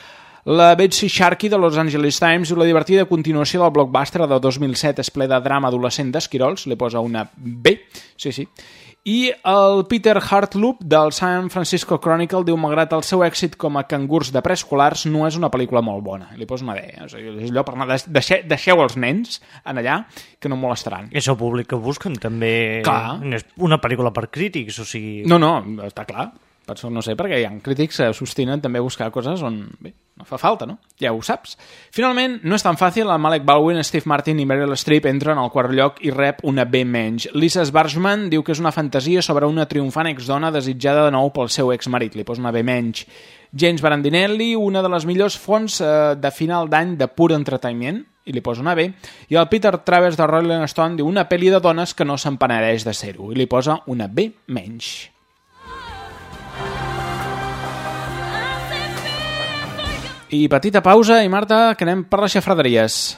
la Betsy Sharkey de Los Angeles Times diu la divertida continuació del blockbuster de 2007 és ple de drama adolescent d'esquirols, li posa una B, sí, sí. I el Peter Hartloop del San Francisco Chronicle diu malgrat el seu èxit com a cangurs de preescolars no és una pel·lícula molt bona. Li posa una D. O sigui, és allò per anar... Deixeu, deixeu els nens en allà que no molestaran. És el públic que busquen, també. Clar. És una pel·lícula per crítics, o sigui... No, no, està clar. Per això no sé, perquè hi ha crítics que sostenen també buscar coses on bé, no fa falta, no? Ja ho saps. Finalment, no és tan fàcil, el Malek Baldwin, Steve Martin i Meryl Streep entren al quart lloc i rep una B menys. Lisa Sbargman diu que és una fantasia sobre una triomfant exdona desitjada de nou pel seu exmarit, li posa una B menys. James Brandinelli, una de les millors fonts eh, de final d'any de pur entreteniment, i li posa una B, i el Peter Travers de Rolling Stone diu una pel·li de dones que no se'n penedeix de ser-ho, i li posa una B menys. I petita pausa, i Marta, que anem per les xafraderies.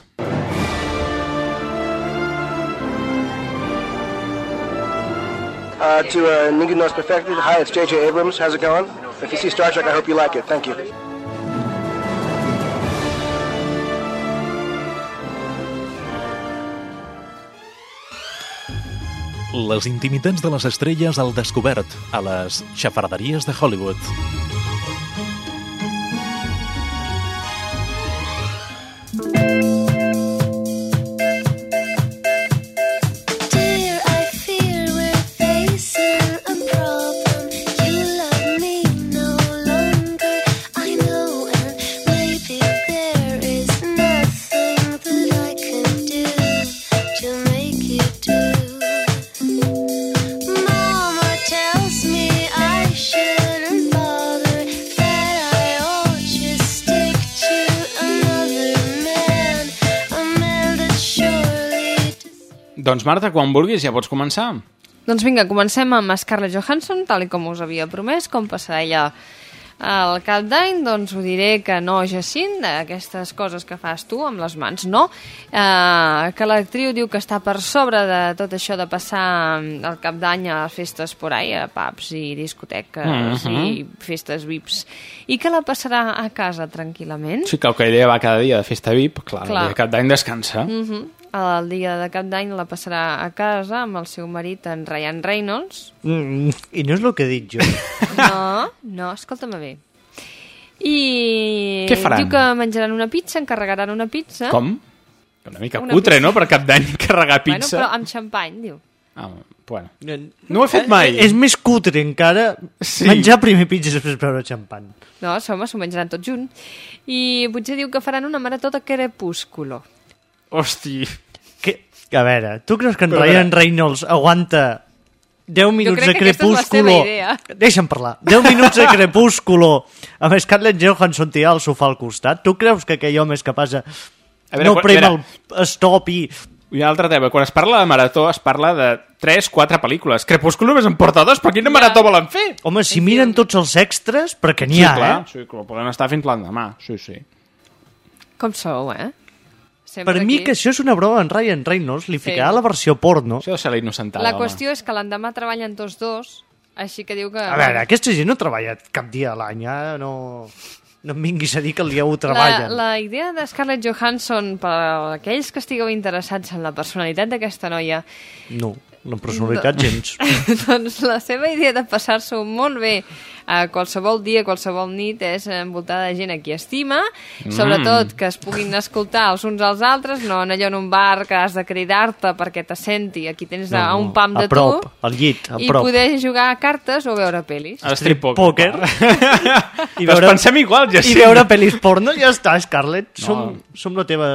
Uh, to uh, Nigga Knows Perfected, hi, it's J.J. Abrams. How's it going? If you see Star Trek, I hope you like it. Thank you. Les intimitats de les estrelles al descobert a les xafarderies de Hollywood. Doncs Marta, quan vulguis ja pots començar. Doncs vinga, comencem amb Scarlett Johansson, tal com us havia promès, com passarà ella Al cap d'any, doncs ho diré que no, Jacint, aquestes coses que fas tu amb les mans, no. Eh, que l'actriu diu que està per sobre de tot això de passar mm, el cap d'any a festes por ahí, a pubs i discoteques Mhm. i festes VIPs, i que la passarà a casa tranquil·lament. Sí, que el que ella va cada dia de festa VIP, clar, Clar. el cap d'any descansa. Mm -hmm. El dia de cap d'any la passarà a casa amb el seu marit, en Ryan Reynolds. Mm, I no és el que he dit jo. No, no, escolta'm bé. I Què faran? diu que menjaran una pizza, encarregaran una pizza. Com? Una mica Una cutre, pizza. no?, per cap d'any carregar pizza. Bueno, però amb xampany, diu. ah, bueno. No ho he fet mai. És més cutre encara Sí. menjar primer pizza i després beure xampany. No, home, s'ho menjaran tot junt. I potser diu que faran una marató de crepúsculo. Hosti. Que, a veure, tu creus que en Però Ryan Reynolds aguanta 10 minuts de crepúsculo... Deixa'm parlar. 10 minuts de crepúsculo amb Scarlett Johansson tirada al sofà al costat. Tu creus que aquell home és capaç de... A veure, no quan- prem a el stop i... I un altre tema, quan es parla de marató es parla de 3, 4 pel·lícules. Crepúsculo només en porta dos, però quina marató volen fer? Home, si miren tots els extras, perquè n'hi sí, ha, clar, eh? sí, ho poden estar fins l'endemà, sí, sí. Com sou, eh? Sempre Per mi aquí. que això és una broma en Ryan Reynolds, li Sí. ficarà la versió porno. Això ha de ser la innocentada, La qüestió és que l'endemà treballen tots dos, així que diu que... A veure, aquesta gent no treballa cap dia a l'any, eh? No, no em vinguis a dir que el dia ho treballen. La, la idea de Scarlett Johansson, per a aquells que estigueu interessats en la personalitat d'aquesta noia, No, la personalitat No. gens. doncs la seva idea de passar-s'ho molt bé a qualsevol dia, qualsevol nit, és envoltada de gent a qui estima, Mm. sobretot que es puguin escoltar els uns als altres, no en allò en un bar que has de cridar-te perquè te senti, aquí tens No, a no, un pam de a prop, tu, al llit, a i prop. poder jugar a cartes o veure pel·lis. A strip poker. Poker. I veure... pensem igual, ja I veure pel·lis porno, ja està, Scarlett. Som, som la teva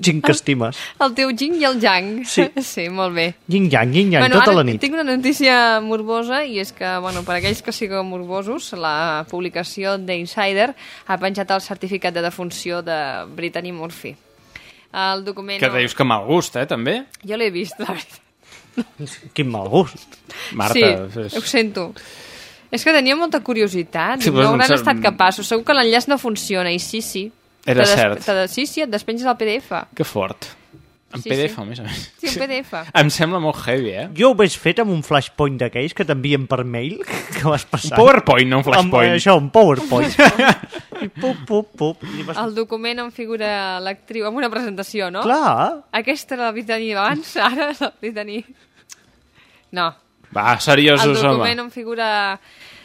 gent que estimes. El teu yin i el yang. Sí. sí molt bé. Yin-yang, yin-yang, bueno, tota la nit. tinc una notícia morbosa i és que, bueno, per aquells que sigueu morbosos, la publicació d'Insider ha penjat el certificat de defunció de Brittany Murphy. El document... Que dius que mal gust, eh, també? Jo l'he vist, la veritat. Quin mal gust. Marta, sí, és- ho sento. És que tenia molta curiositat. Sí, no hauran em estat capaços. Segur que l'enllaç no funciona i sí, sí. Era Te des- cert. te Sí, sí, et despenges el PDF. Que fort. En Sí, PDF, sí. a més a més. Sí, en PDF. Em sembla molt heavy, eh? Jo ho veig fet amb un flashpoint d'aquells que t'envien per mail, que vas passant. Un PowerPoint, no un flashpoint. Amb, això, un PowerPoint. I pup, pup, pup. I vas... Al document en figura l'actriu amb una presentació, no? Clar. Aquesta era la Brittany abans, ara és la Brittany... No. Va, Al seriosos, document home. en figura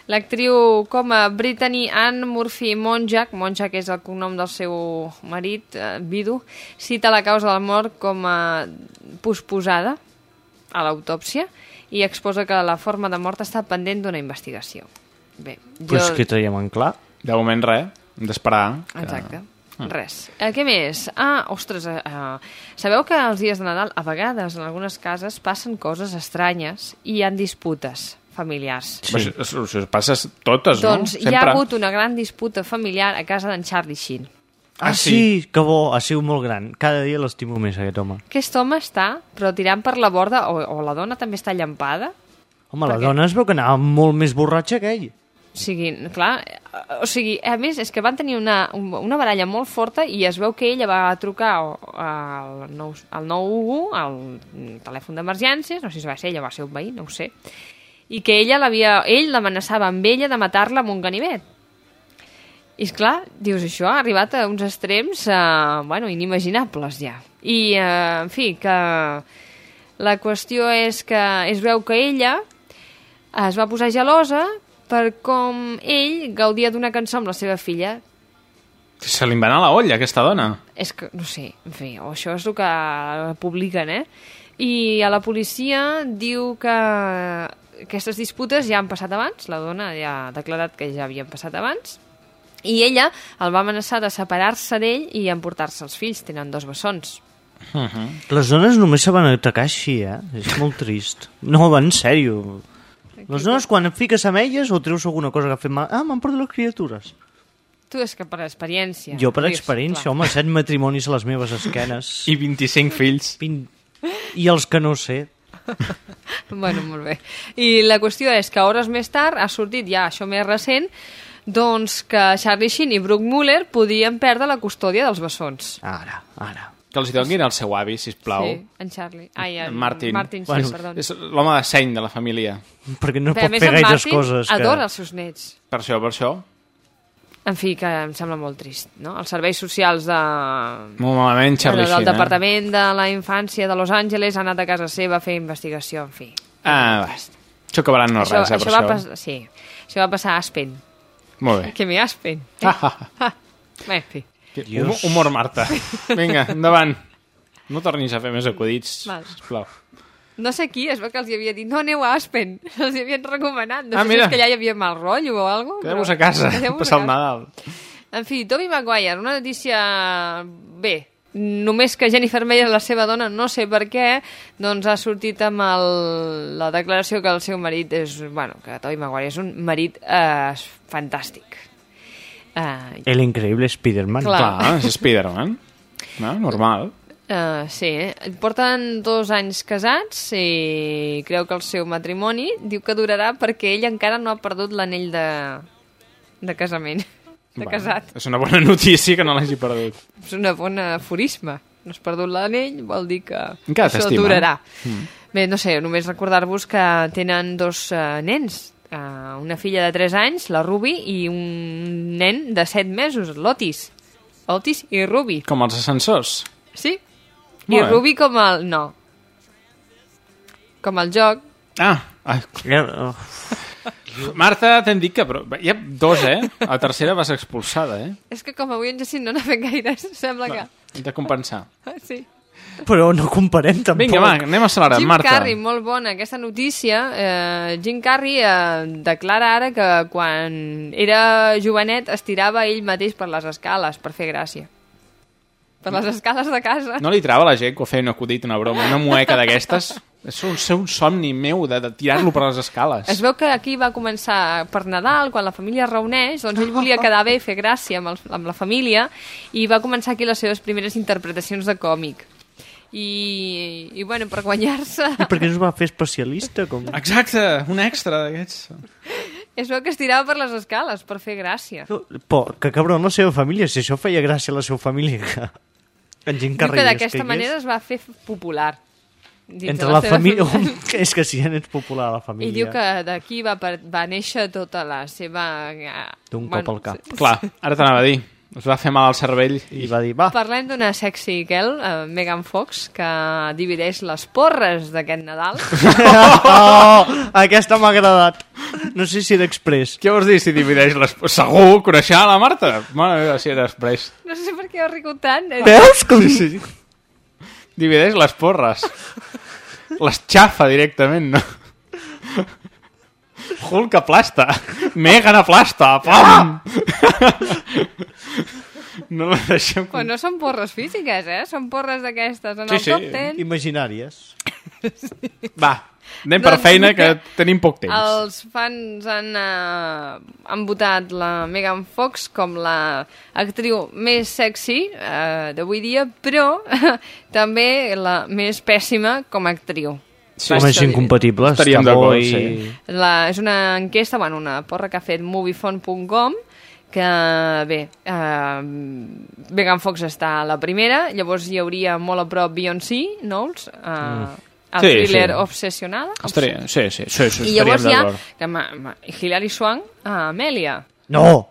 l'actriu com a Brittany Ann Murphy Monjack, Monjack és el cognom del seu marit, eh, vidu, cita la causa de la mort com a posposada a l'autòpsia i exposa que la forma de mort està pendent d'una investigació. Bé, jo... Pues que traiem en clar. De moment res, hem d'esperar. Que... Exacte. Res. Eh, què més? Ah, ostres, eh, eh, sabeu que els dies de Nadal, a vegades, en algunes cases, passen coses estranyes i hi ha disputes familiars. Sí. Això, això, això passes totes, doncs no? hi ha hagut una gran disputa familiar a casa d'en Charlie Sheen. Ah, sí, que bo, ha sigut molt gran. Cada dia l'estimo més, aquest home. Aquest home està, però tirant per la borda, o, o la dona també està llampada. Home, la Perquè- dona es veu que anava molt més borratxa que ell. O sigui, clar, o sigui, a més, és que van tenir una, un- una baralla molt forta i es veu que ella va trucar al, nou- al 911, al telèfon d'emergències, no sé si va ser ella, va ser un veí, no ho sé, i que ella l'havia, ell l'amenaçava amb ella de matar-la amb un ganivet. I és clar, dius, això ha arribat a uns extrems, eh, bueno, inimaginables ja. I, eh, en fi, que la qüestió és que es veu que ella es va posar gelosa per com ell gaudia d'una cançó amb la seva filla. Se li va anar la olla, aquesta dona. És que, no sé, en fi, o això és el que publiquen, eh? I a la policia diu que aquestes disputes ja han passat abans, la dona ja ha declarat que ja havien passat abans, i ella el va amenaçar de separar-se d'ell i emportar-se els fills, tenen dos bessons. Uh -huh. Les dones només saben atacar així, eh? És molt trist. No, va, en sèrio. Les dones, quan et fiques amb elles o treus alguna cosa que ha fet mal... Ah, m'han perdut les criatures. Tu és que per experiència. jo, per dius, experiència, clar. home, set matrimonis a les meves esquenes. I 25 fills. 20... I els que no sé. Bueno, molt bé. I la qüestió és que hores més tard ha sortit ja això més recent doncs que Charlie Sheen i Brooke Muller podien perdre la custòdia dels bessons. Ara, ara. Que els donin al seu avi, sisplau. Sí, en Charlie. Ai, en Martin. Martin, sí, perdó. És l'home de seny de la família. Perquè no Però, a pot més, fer en gaires Martin coses. Que... adora els seus nets. Per això, per això. En fi, que em sembla molt trist, no? Els serveis socials de... Molt malament, Charlie del Sheen, eh? Departament de la Infància de Los Angeles ha anat a casa seva a fer investigació, en fi. Ah, va. Això acabarà no això, res, eh, això per va això. pas... Sí, això va passar a Aspen. Molt bé. Que me Aspen. Eh? Ah, Bé, en fi. Humor, humor Marta. Vinga, endavant. No tornis a fer més acudits, Val. sisplau. No sé qui, es veu que els hi havia dit no aneu a Aspen, els hi havien recomanat. No Ah, sé mira. si és que allà hi havia mal rotllo o alguna cosa. Quedeu-vos a casa, passar el Nadal. En fi, Tobey Maguire, una notícia... Bé, només que Jennifer Meyer, la seva dona, no sé per què, doncs ha sortit amb el, la declaració que el seu marit és... Bueno, que Tobey Maguire és un marit eh, fantàstic. Eh, El increïble Spider-Man. Clar. Clar, és Spider-Man. No, normal. Uh, sí, porten dos anys casats i creu que el seu matrimoni diu que durarà perquè ell encara no ha perdut l'anell de, de casament, de Bueno, casat. És una bona notícia que no l'hagi perdut. És una bona aforisme. No has perdut l'anell, vol dir que Encara això durarà. Mm. Bé, no sé, només recordar-vos que tenen dos uh, nens, uh, una filla de 3 anys, la Ruby, i un nen de 7 mesos, l'Otis. Otis i Ruby. Com els ascensors. Sí. I Molt bé. Ruby com el... No. Com el joc. Ah, ai. Ja, Marta, t'hem dit que... Però, hi ha dos, eh? A la tercera vas expulsada, eh? És que com avui en Jacint no n'ha fet gaires, sembla que... Hem de compensar. Sí. Però no comparem tampoc. Vinga, va, anem accelerant, Jim Marta. Carrey, molt bona aquesta notícia. Eh, Jim Carrey eh, declara ara que quan era jovenet estirava ell mateix per les escales per fer gràcia. Per les escales de casa. No li trava la gent que ho feia un acudit, una broma, una mueca d'aquestes? És un, ser un somni meu de, de tirar-lo per les escales. Es veu que aquí va començar per Nadal, quan la família es reuneix, doncs ell volia quedar bé i fer gràcia amb, el, amb la família, i va començar aquí les seves primeres interpretacions de còmic. I, i bueno, per guanyar-se... I per què no es va fer especialista? Com... Exacte, un extra d'aquests. Es veu que es tirava per les escales per fer gràcia. Por, que cabron la seva família, si això feia gràcia a la seva família en Jim Diu Carrey que d'aquesta manera es va fer popular. dins Entre de la seva família... és que si ja n'ets popular a la família. I diu que d'aquí va, per, va néixer tota la seva... eh, D'un cop al cap. Clar, ara t'anava a dir. Us va fer mal al cervell. I va dir, va. Parlem d'una sexy girl, uh, Megan Fox, que divideix les porres d'aquest Nadal. oh, aquesta m'ha agradat. No sé si era express. Què vols dir si divideix les... Segur, coneixia la Marta? Mare meva, si era express. No sé per què ho rico tant. eh? Veus com... Sí, sí. Divideix les porres. Les xafa directament, no? Hulk aplasta. Megan aplasta. Pam! No la deixem... Però no són porres físiques, eh? Són porres d'aquestes en Sí, el sí. top 10. Imaginàries. Va, anem per Doncs feina que tenim poc temps. Els fans han, uh, han votat la Megan Fox com la actriu més sexy uh, d'avui dia, però també la més pèssima com a actriu. Sí, Home, és incompatible. Estaríem està bo d'acord, i... sí. La, és una enquesta, bueno, una porra que ha fet moviefone.com que, bé, eh, Megan Fox està a la primera, llavors hi hauria molt a prop Beyoncé, Knowles, eh, Mm. el Sí, thriller sí. Obsessionada. Estaria, sí, sí, sí, sí, I llavors hi ha que ma, ma, Hilary Swank a Amèlia. No!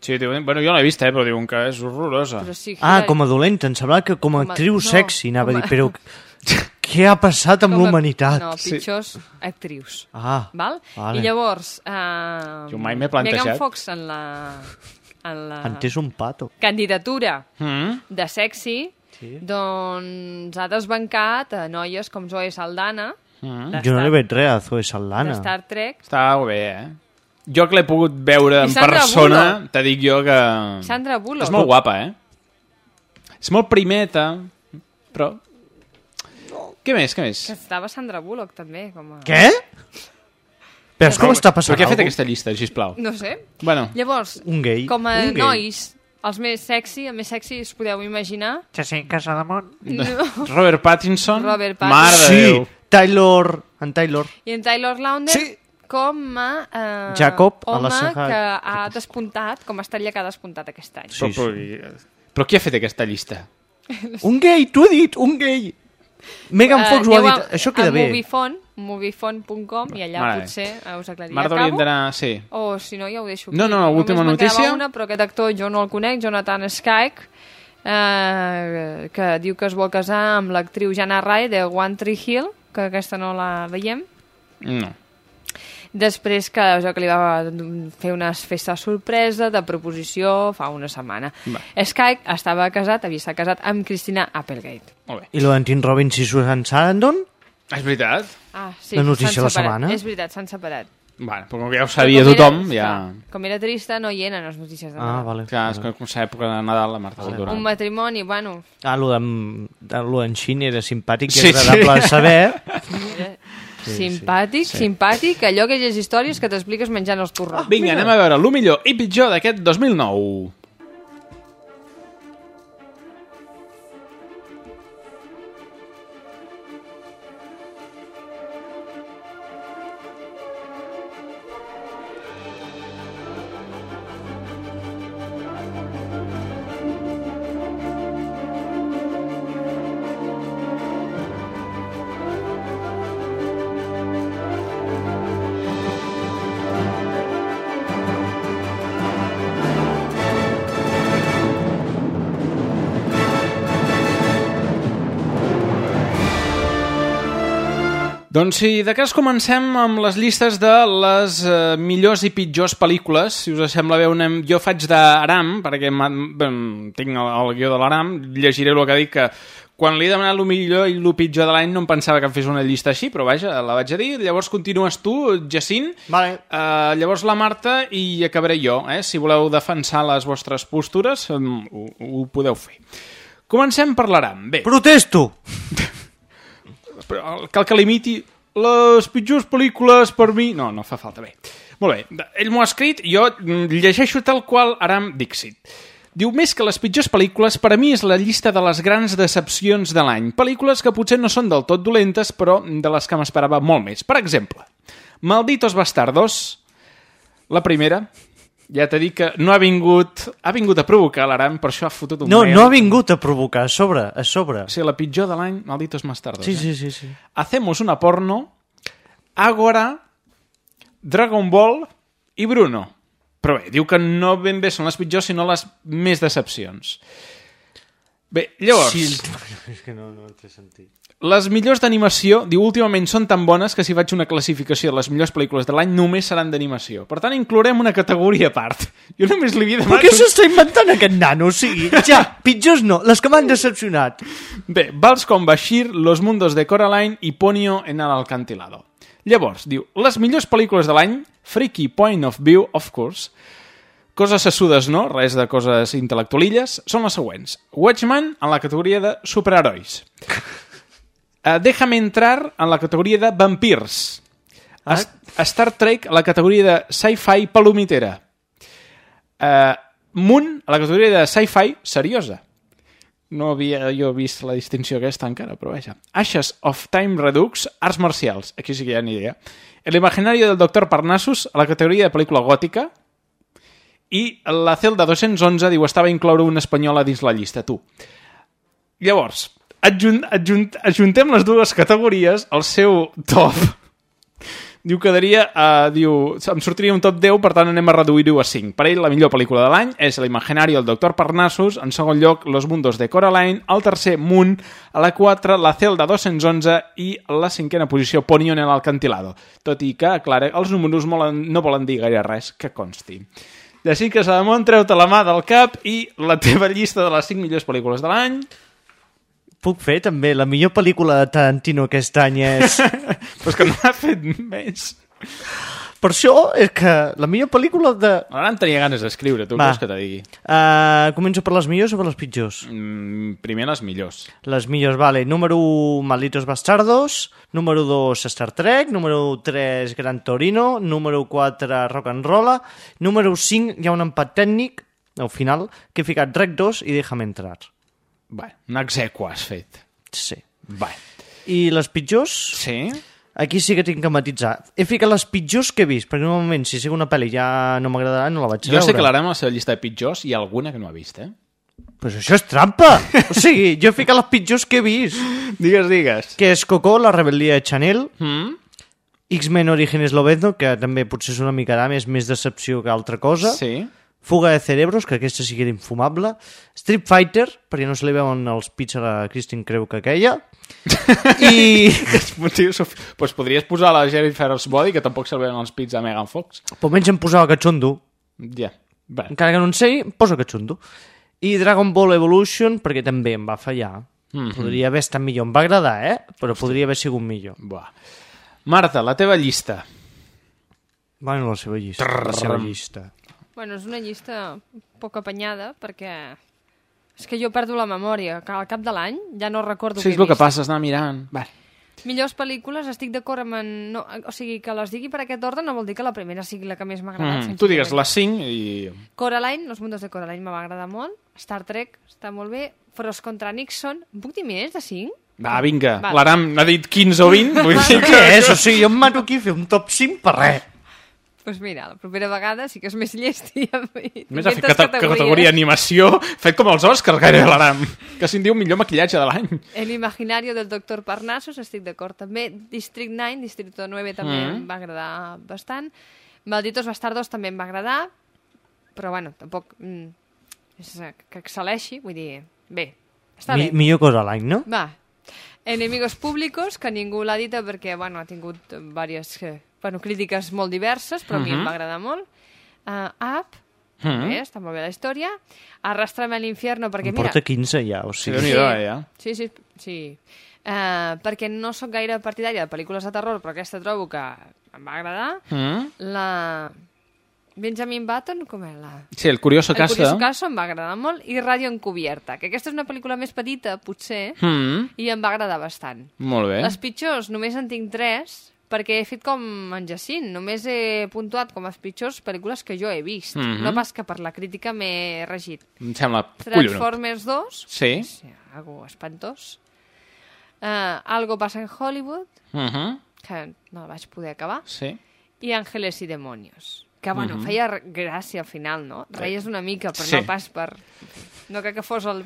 Sí, diuen, bueno, jo no l'he vist, eh, però diuen que és horrorosa. Però sí, Ah, Hilary- com a dolenta. Em semblava que com a Com a- actriu no, sexy anava a com dir, a- però què ha passat amb l'humanitat? No, pitjors actrius. Ah, Val? vale. I llavors... Eh, Jo mai m'he plantejat. Megan Fox en la, en la Entès un pato. candidatura Mm? de sexy, Sí. doncs ha desbancat a noies com Zoe Saldana, Mm. de Jo no li veig res a Zoe de Saldana. Star Trek, Està bé, eh? Jo que l'he pogut veure en persona, te dic jo que... Sandra Bullock. És molt guapa, eh? És molt primeta, però... Què més, què més? Que estava Sandra Bullock, també. Com a... Què? Veus com està passant Per què ha fet alguna aquesta llista, sisplau? No sé. Bueno, Llavors, Un gay. com a un gay. nois, els més sexy, el més sexy us podeu imaginar... Jacint Casademont. No. Robert Pattinson, Robert mare de Sí, Déu. Taylor... En Taylor. I en Taylor Lautner, Sí. com a eh, Jacob, a la home saga- que ha despuntat, com a estrella que ha despuntat aquest any. Però, però, però qui ha fet aquesta llista? Un gay, t'ho he dit, un gay. Megan Eh, Fox ho ha dit, a- això queda a bé. Movifone, movifone.com, i allà Mare. potser eh, us aclariré. Marta hauríem d'anar... Sí. O si no, ja ho deixo aquí. No, no, Només última quedava notícia. Una, però aquest actor jo no el conec, Jonathan Skyke, eh, que diu que es vol casar amb l'actriu Jana Rai de One Tree Hill, que aquesta no la veiem. No. Després que, o sigui, que li va fer una festa sorpresa de proposició fa una setmana. Va. Skyke estava casat, havia estat casat amb Christina Applegate. Molt bé. I lo d'Antin Robbins i Susan Sarandon? És veritat? Ah, sí, La notícia de la separat. setmana. És veritat, s'han separat. Bueno, però com que ja ho sabia Com era- tothom, ja... Com era trista, no hi eren les notícies de Ah, Nadal. vale. Clar, és que com és època de Nadal, la Marta vol durar. Un matrimoni, bueno, Ah, lo d'en Xin era simpàtic i Sí, agradable sí. de saber. Sí, simpàtic, sí. simpàtic, allò que hi ha històries que t'expliques menjant els torrons. Vinga, anem a veure el millor i pitjor d'aquest 2009. Doncs si de cas comencem amb les llistes de les eh, millors i pitjors pel·lícules, si us sembla bé, una... jo faig d'Aram, perquè m'ha- bé, tinc el, el guió de l'Aram, llegiré el que ha dit que quan li he demanat el millor i el pitjor de l'any no em pensava que em fes una llista així, però vaja, la vaig a dir. Llavors continues tu, Jacint, vale. uh, llavors la Marta i acabaré jo. Eh? Si voleu defensar les vostres postures, um, ho, ho podeu fer. Comencem per l'Aram. Bé, Protesto! però cal que limiti les pitjors pel·lícules per mi... No, no fa falta. Bé, molt bé. Ell m'ho ha escrit, jo mm, llegeixo tal qual Aram Dixit. Diu, més que les pitjors pel·lícules, per a mi és la llista de les grans decepcions de l'any. Pel·lícules que potser no són del tot dolentes, però de les que m'esperava molt més. Per exemple, Malditos Bastardos, la primera, ja t'he dit que no ha vingut... Ha vingut a provocar l'Aram, per això ha fotut un No, mail. no ha vingut a provocar, a sobre, a sobre. Sí, la pitjor de l'any, Malditos Bastardos. Sí, eh? sí, sí, sí. Hacemos una porno, Ágora, Dragon Ball i Bruno. Però bé, diu que no ben bé són les pitjors, sinó les més decepcions. Bé, llavors, Sí, és que no, no té sentit. les millors d'animació, diu, últimament són tan bones que si faig una classificació de les millors pel·lícules de l'any només seran d'animació. Per tant, inclourem una categoria a part. Jo només li havia Però demanat... què un- s'està inventant aquest nano? O sigui, ja, pitjors no, les que m'han decepcionat. Bé, vals com Bashir, Los Mundos de Coraline i Ponyo en el Alcantilado. Llavors, diu, les millors pel·lícules de l'any, Freaky Point of View, of course, coses sessudes no, res de coses intel·lectualilles, són les següents. Watchmen en la categoria de superherois. Uh, Déjame entrar en la categoria de vampirs. Ah. Star Trek a la categoria de sci-fi palomitera. Uh, Moon a la categoria de sci-fi seriosa. No havia jo vist la distinció aquesta encara, però vaja. Ashes of Time Redux, arts marcials. Aquí sí que hi ha ni idea. El imaginario del Dr. Parnassus a la categoria de pel·lícula gòtica. I la Celda 211 diu estava incloure una espanyola dins la llista, tu. Llavors, adjunt, adjunt, ajuntem les dues categories al seu top. Diu que daria, uh, diu, em sortiria un top 10, per tant anem a reduir-ho a 5. Per ell, la millor pel·lícula de l'any és l'Imaginario del Dr. Parnassus, en segon lloc, Los Mundos de Coraline, al tercer, Moon, a la 4, La Celda 211 i a la cinquena posició, Ponyo en el Alcantilado. Tot i que, clar, els números molen, no volen dir gaire res que consti. Així que, Sadamon, treu-te la mà del cap i la teva llista de les 5 millors pel·lícules de l'any. Puc fer també, la millor pel·lícula de Tarantino aquest any és... Però és que no n'ha fet més. Per això és que la millor pel·lícula de... Ara em tenia ganes d'escriure, tu Va. vols que te digui? Uh, començo per les millors o per les pitjors? Mm, primer les millors. Les millors, vale. Número 1, Malditos Bastardos. Número 2, Star Trek. Número 3, Gran Torino. Número 4, Rock and Rolla. Número 5, hi ha un empat tècnic, al final, que he ficat Rec 2 i Déjame entrar. Bé, un execo has fet. Sí. Bé. I les pitjors? Sí? Aquí sí que tinc que matitzar. He ficat les pitjors que he vist, perquè normalment si sigui una pel·li ja no m'agradarà, no la vaig Jo veure. sé que l'Aram a la seva llista de pitjors hi ha alguna que no ha vist, eh? Pues això és trampa! O sigui, jo he ficat les pitjors que he vist. Digues, digues. Que és Coco, la rebel·lia de Chanel, Mm? X-Men Orígenes Lobezno, que també potser és una mica més, més decepció que altra cosa. Sí. Fuga de Cerebros, que aquesta sí que era infumable. Street Fighter, perquè no se li veuen els pits a la Christine Creu que aquella. I... Motius, pues podries posar la Jennifer's Body, que tampoc se'l veuen els pits a Megan Fox. Però menys em posava catxondo. Ja. Bé. Encara que no en sé, posa catxondo. I Dragon Ball Evolution, perquè també em va fallar. Mhm. Podria haver estat millor. Em va agradar, eh? Però podria haver sigut millor. Buah. Marta, la teva llista. Bueno, la seva llista. La seva llista. Bueno, és una llista poc apanyada perquè és que jo perdo la memòria, que al cap de l'any ja no recordo Sí, què és he el que vist. passa, és anar mirant. Bé. Millors pel·lícules, estic d'acord amb... En... No, o sigui, que les digui per aquest ordre no vol dir que la primera sigui la que més m'ha agradat. Mm, tu digues les 5 i... Coraline, Los mundos de Coraline me va agradar molt. Star Trek està molt bé. Frost contra Nixon. Puc dir més de 5? Va, vinga. Vale. L'Aram n'ha dit 15 o 20. Vull dir Què és? O sigui, jo em mato aquí a fer un top 5 per res. Doncs pues mira, la propera vegada sí que és més llest i, i Més ha fet inventes cate categoria animació, fet com els Oscars gairebé l'Aram, que se'n diu millor maquillatge de l'any. El imaginario del doctor Parnassus, estic d'acord també. District 9, Distrito 9 també Mm. em va agradar bastant. Malditos Bastardos també em va agradar, però bueno, tampoc mm, és que excel·leixi, vull dir, bé, està Mi bé. millor Coraline, no? Va. Enemigos públicos, que ningú l'ha dit perquè, bueno, ha tingut diverses eh, bueno, crítiques molt diverses, però a mi em Mhm. va agradar molt. Uh, Up, Mhm. també, està molt bé la història. Arrastrame a l'infierno, perquè Em mira... porta 15 ja, o sigui... Déu-n'hi-do, eh, ja. Sí, sí, sí. Uh, perquè no sóc gaire partidària de pel·lícules de terror, però aquesta trobo que em va agradar. Mm? La Benjamin Button, com és la... Sí, el Curioso El Caso. Curioso Caso em va agradar molt. I Radio Encubierta, que aquesta és una pel·lícula més petita, potser, Mm. i em va agradar bastant. Molt bé. Les pitjors només en tinc tres, perquè he fet com en Jacint, només he puntuat com les pitjors pel·lícules que jo he vist. Mhm. No pas que per la crítica m'he regit. Em sembla collonut. Transformers 2, Sí. algo espantós. Uh, algo passa en Hollywood, Uh -huh. que no la vaig poder acabar. Sí. I Ángeles y Demonios. Que, bueno, Mhm. feia r- gràcia al final, no? Reies una mica, però Sí. no pas per... No crec que fos el,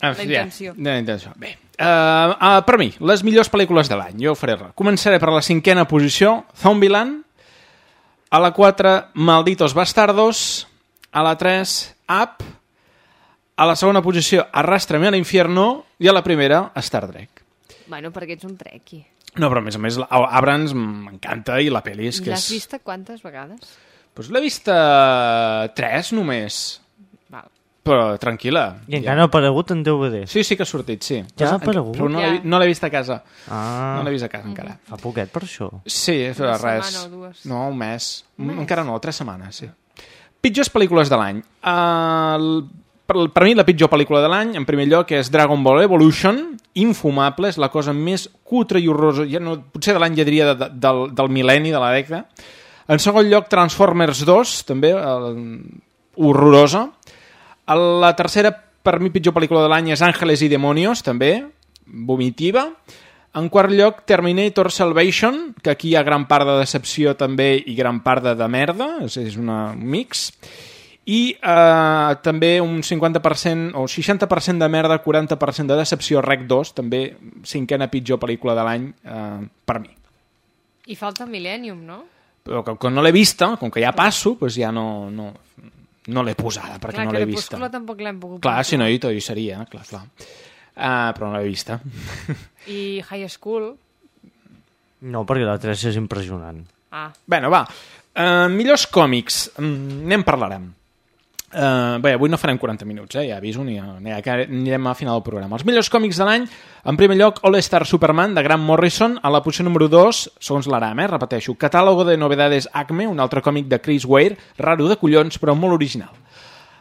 Ah, la intenció. Ja, la intenció. Bé. Uh, uh, per mi, les millors pel·lícules de l'any. Jo ho faré. Començaré per la cinquena posició, Zombieland. A la 4, Malditos Bastardos. A la 3, Up. A la segona posició, Arrastrame a l'infierno. I a la primera, Star Trek. Bueno, perquè ets un trequi. No, però a més a més, Abrams m'encanta i la pel·li és que L'has és... vista quantes vegades? Pues l'he vista tres només. Val. Però tranquil·la. I encara no ha aparegut en DVD. Sí, sí que ha sortit, sí. Ja ha Però- aparegut? Però no l'he Ja. no vist a casa. Ah. No l'he vist a casa encara. Fa poquet per això. Sí, Una res. setmana o dues. No, un mes. Un mes? Encara no, tres setmanes, sí. Pitjors pel·lícules de l'any. Uh, per, per mi, la pitjor pel·lícula de l'any, en primer lloc, és Dragon Ball Evolution. Infumable, és la cosa més cutre i horrorosa, ja no, potser de l'any ja diria de, de, del, del mil·lenni, de la dècada. En segon lloc, Transformers 2, també, eh, horrorosa. La tercera, per mi, pitjor pel·lícula de l'any és Ángeles y Demonios, també, vomitiva. En quart lloc, Terminator Salvation, que aquí hi ha gran part de decepció també i gran part de, de merda, és, és una, un mix. I eh, també un 50% o 60% de merda, 40% de decepció, Rec 2, també cinquena pitjor pel·lícula de l'any eh, per mi. I falta Millennium, no? Però com que no l'he vista, com que ja passo, doncs ja no, no, no l'he posada, perquè clar, no que l'he vista. Crepúsculo tampoc l'hem pogut Clar, si no, hi, hi seria, clar, clar. Uh, però no l'he vista. I High School. No, perquè la 3 és impressionant. Ah, Bueno, va. Uh, millors còmics. Mm, n'en parlarem. Uh, bé, avui no farem 40 minuts, eh? ja aviso, ni, ni anirem a final del programa. Els millors còmics de l'any, en primer lloc, All Star Superman, de Grant Morrison, a la posició número 2, segons l'Aram, eh? repeteixo, Catàlogo de novedades Acme, un altre còmic de Chris Ware, raro de collons, però molt original.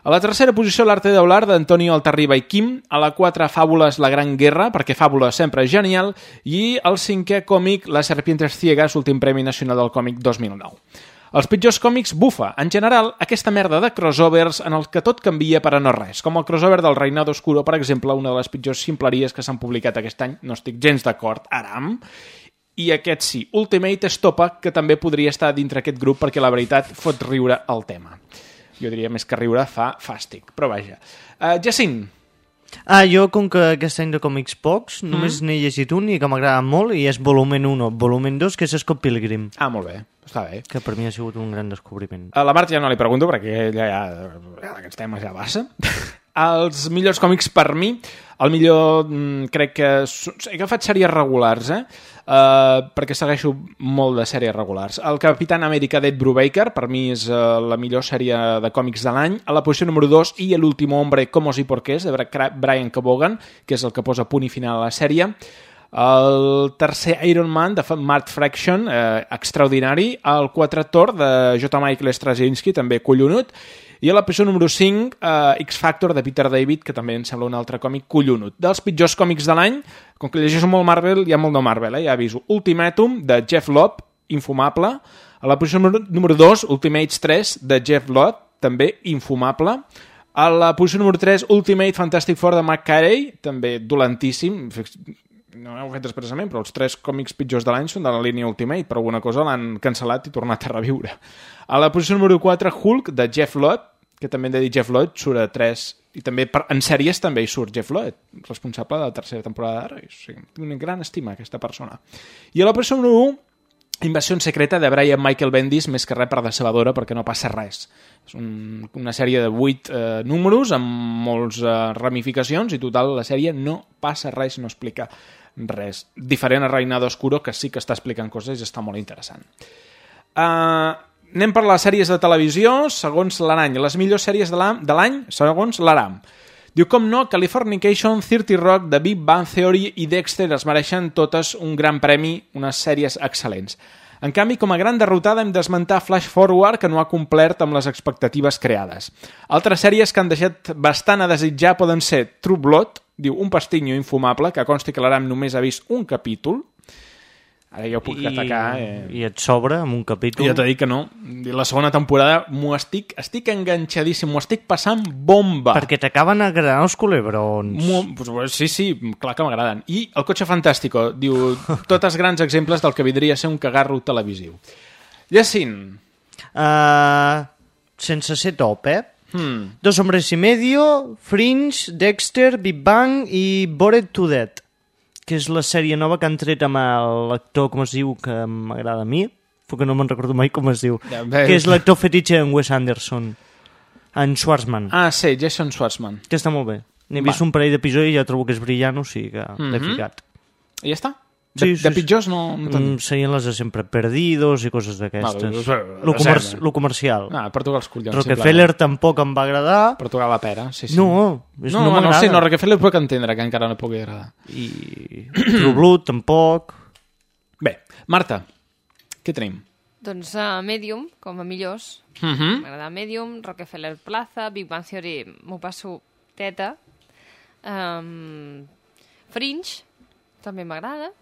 A la tercera posició, l'arte d'Eular, d'Antonio Altarriba i Kim. A la 4, Fàbules, la gran guerra, perquè Fàbules sempre és genial. I el cinquè còmic, La serpientes ciegas, últim Premi Nacional del Còmic 2009. Els pitjors còmics, bufa. En general, aquesta merda de crossovers en el que tot canvia per a no res, com el crossover del Reinado Oscuro, per exemple, una de les pitjors ximpleries que s'han publicat aquest any, no estic gens d'acord, Aram. i aquest sí, Ultimate Estopa, que també podria estar dintre aquest grup perquè la veritat fot riure el tema. Jo diria més que riure fa fàstic, però vaja. Uh, Jacint, Ah, jo, com que aquest any de còmics pocs, Mm. només n'he llegit un i que m'agrada molt, i és volumen 1. Volumen 2, que és Scott Pilgrim. Ah, molt bé, està bé. Que per mi ha sigut un gran descobriment. A la Marta ja no li pregunto perquè ella ja, ja aquests temes ja passa. Els millors còmics per mi, el millor mm, crec que... He agafat sèries regulars, eh? Uh, perquè segueixo molt de sèries regulars. El Capitán Amèrica d'Ed Brubaker, per mi és uh, la millor sèrie de còmics de l'any. A la posició número 2, i l'último hombre, Comos y Porqués, de Brian Cabogan, que és el que posa punt i final a la sèrie. El tercer Iron Man de Matt Fraction, eh, extraordinari. El quatre Thor de J. Michael Straczynski, també collonut. I a la posició número 5, eh, X-Factor de Peter David, que també em sembla un altre còmic collonut. Dels pitjors còmics de l'any, com que llegeixo molt Marvel, hi ha molt de Marvel, eh? ja aviso. Ultimatum, de Jeff Lobb, infumable. A la posició número, número 2, Ultimates 3, de Jeff Lobb, també infumable. A la posició número 3, Ultimate Fantastic Four de Mac Carey, també dolentíssim. No ho he fet expressament, però els tres còmics pitjors de l'any són de la línia Ultimate, per alguna cosa l'han cancel·lat i tornat a reviure. A la posició número 4, Hulk, de Jeff Loeb, que també hem de dir Jeff Loeb, surt a 3, i també per, en sèries també hi surt Jeff Loeb, responsable de la tercera temporada d'Arrow. O sigui, tinc una gran estima aquesta persona. I a la posició número 1, Invasió secreta de Brian Michael Bendis, més que res per decebedora, perquè no passa res. És un, una sèrie de 8 eh, números amb molts eh, ramificacions i total la sèrie no passa res, no explica res. Diferent a Reinado Oscuro, que sí que està explicant coses i està molt interessant. Uh, anem per les sèries de televisió segons l'any. Les millors sèries de l'any de l'any segons l'Aram. Diu, com no, Californication, 30 Rock, The Big Bang Theory i Dexter es mereixen totes un gran premi, unes sèries excel·lents. En canvi, com a gran derrotada hem d'esmentar Flash Forward, que no ha complert amb les expectatives creades. Altres sèries que han deixat bastant a desitjar poden ser True Blood, diu, un pastinyo infumable, que consti que l'Aram només ha vist un capítol. Ara ja ho puc I, atacar. Eh? I et sobra amb un capítol. I ja t'he dit que no. La segona temporada m'ho estic, estic enganxadíssim, m'ho estic passant bomba. Perquè t'acaben agradant els culebrons. Mo, pues, sí, sí, clar que m'agraden. I El cotxe fantàstico, diu, totes grans exemples del que vindria a ser un cagarro televisiu. Llacint. Uh, sense ser top, eh? Hmm. Dos hombres y medio, Fringe, Dexter, Big Bang i Bored to Death, que és la sèrie nova que han tret amb l'actor, com es diu, que m'agrada a mi, perquè no me'n recordo mai com es diu, Ja, bé. que és l'actor fetitxe en Wes Anderson, en Schwarzman, Ah, sí, Jason Schwartzman. que està molt bé. N'he vist un parell d'episodis i ja trobo que és brillant, o sigui que l'he Mhm. ficat. I ja està? De, de pitjors no... no Mm, serien les de sempre perdidos i coses d'aquestes. Vale, doncs, lo, de comer lo comercial. Ah, per tocar els collons. Rockefeller tampoc em va agradar. Per tocar la pera, sí, sí. No, és, no, no, no, no, sí, no, Rockefeller puc entendre que encara no pugui agradar. I True Blood tampoc. Bé, Marta, què tenim? Doncs uh, Medium, com a millors. Mhm. M'agrada Medium, Rockefeller Plaza, Big Bang Theory, m'ho passo teta. Um, Fringe, també m'agrada.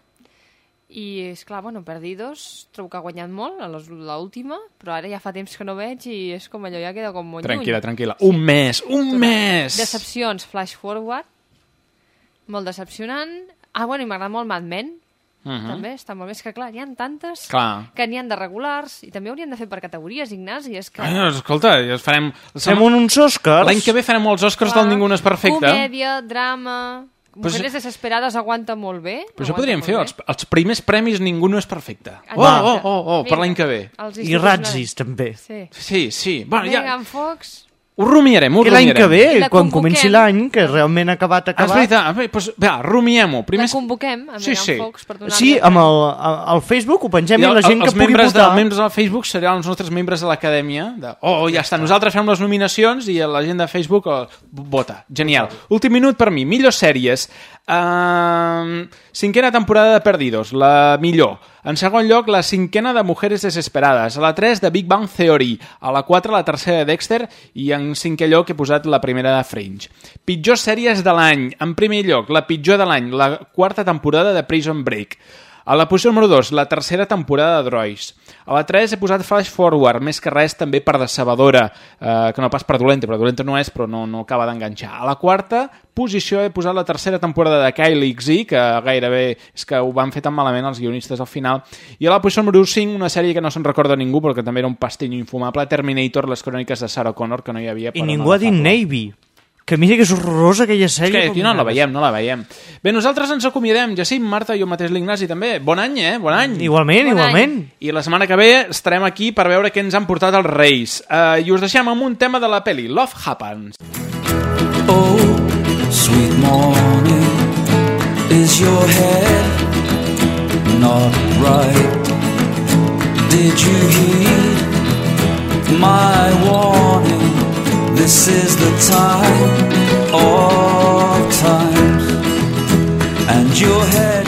I, és clar, bueno, Perdidos, trobo que ha guanyat molt a l'última, però ara ja fa temps que no veig i és com allò, ja queda com molt Tranquil·la, lluny. tranquil·la. Un mes, un mes! Decepcions, Flash Forward, molt decepcionant. Ah, bueno, i m'agrada molt Mad Men, Mhm. també, està molt bé. És que, clar, n'hi ha tantes Clar. que n'hi han de regulars i també haurien de fer per categories, Ignasi, és que... Ah, escolta, ja farem... Fem uns Oscars. L'any que ve farem els Oscars del Ningú no és perfecte. Comèdia, drama... Pues- Mujeres desesperades aguanta molt bé. Però això podríem fer, els, els primers premis Ningú no és perfecte. Oh, Va. oh, oh, oh, per l'any que ve. I. Ratzis, també. Sí. Sí, sí. Bueno, ja, Megan Fox... ho rumiarem, ho I l'any que ve, I la quan convoquem. comenci l'any, que realment ha acabat, Ah, és acabat... veritat. Doncs, va, rumiem-ho. Primer... La convoquem, a Sí, sí. Fox, per donar-li... Sí, el amb el, al Facebook ho pengem i, el- la gent que els pugui membres votar... De, membres del Facebook seran els nostres membres de l'acadèmia. De, oh, ja està, nosaltres fem les nominacions i la gent de Facebook oh, vota. Genial. Últim minut per mi. Millors sèries. Uh, cinquena temporada de Perdidos, la millor. En segon lloc, la cinquena de Mujeres Desesperades. A la 3, de Big Bang Theory. A la 4, la tercera de Dexter. I en cinquè lloc he posat la primera de Fringe. Pitjors sèries de l'any. En primer lloc, la pitjor de l'any, la quarta temporada de Prison Break. A la posició número 2, la tercera temporada de Droids. A la 3 he posat Flash Forward, més que res també per decebedora, eh, que no pas per dolenta, però dolenta no és, però no, no acaba d'enganxar. A la quarta posició he posat la tercera temporada de Kylie XZ, que gairebé és que ho van fer tan malament els guionistes al final. I a la posició número 5, una sèrie que no se'n recorda ningú, però que també era un pastinyo infumable, Terminator, les cròniques de Sarah Connor, que no hi havia... I ningú no ha dit. Navy. Que mira que és horrorosa aquella És sèrie. que com aquí no la veiem, no la veiem. Bé, nosaltres ens acomiadem, Jacint, Marta, jo mateix l'Ignasi també. Bon any, eh? Bon any. Igualment, Bon igualment. I la setmana que ve estarem aquí per veure què ens han portat els Reis. Uh, I us deixem amb un tema de la peli, Love Happens. Oh, sweet morning, is your head not right? Did you heed my warning? This is the time of times, and your head.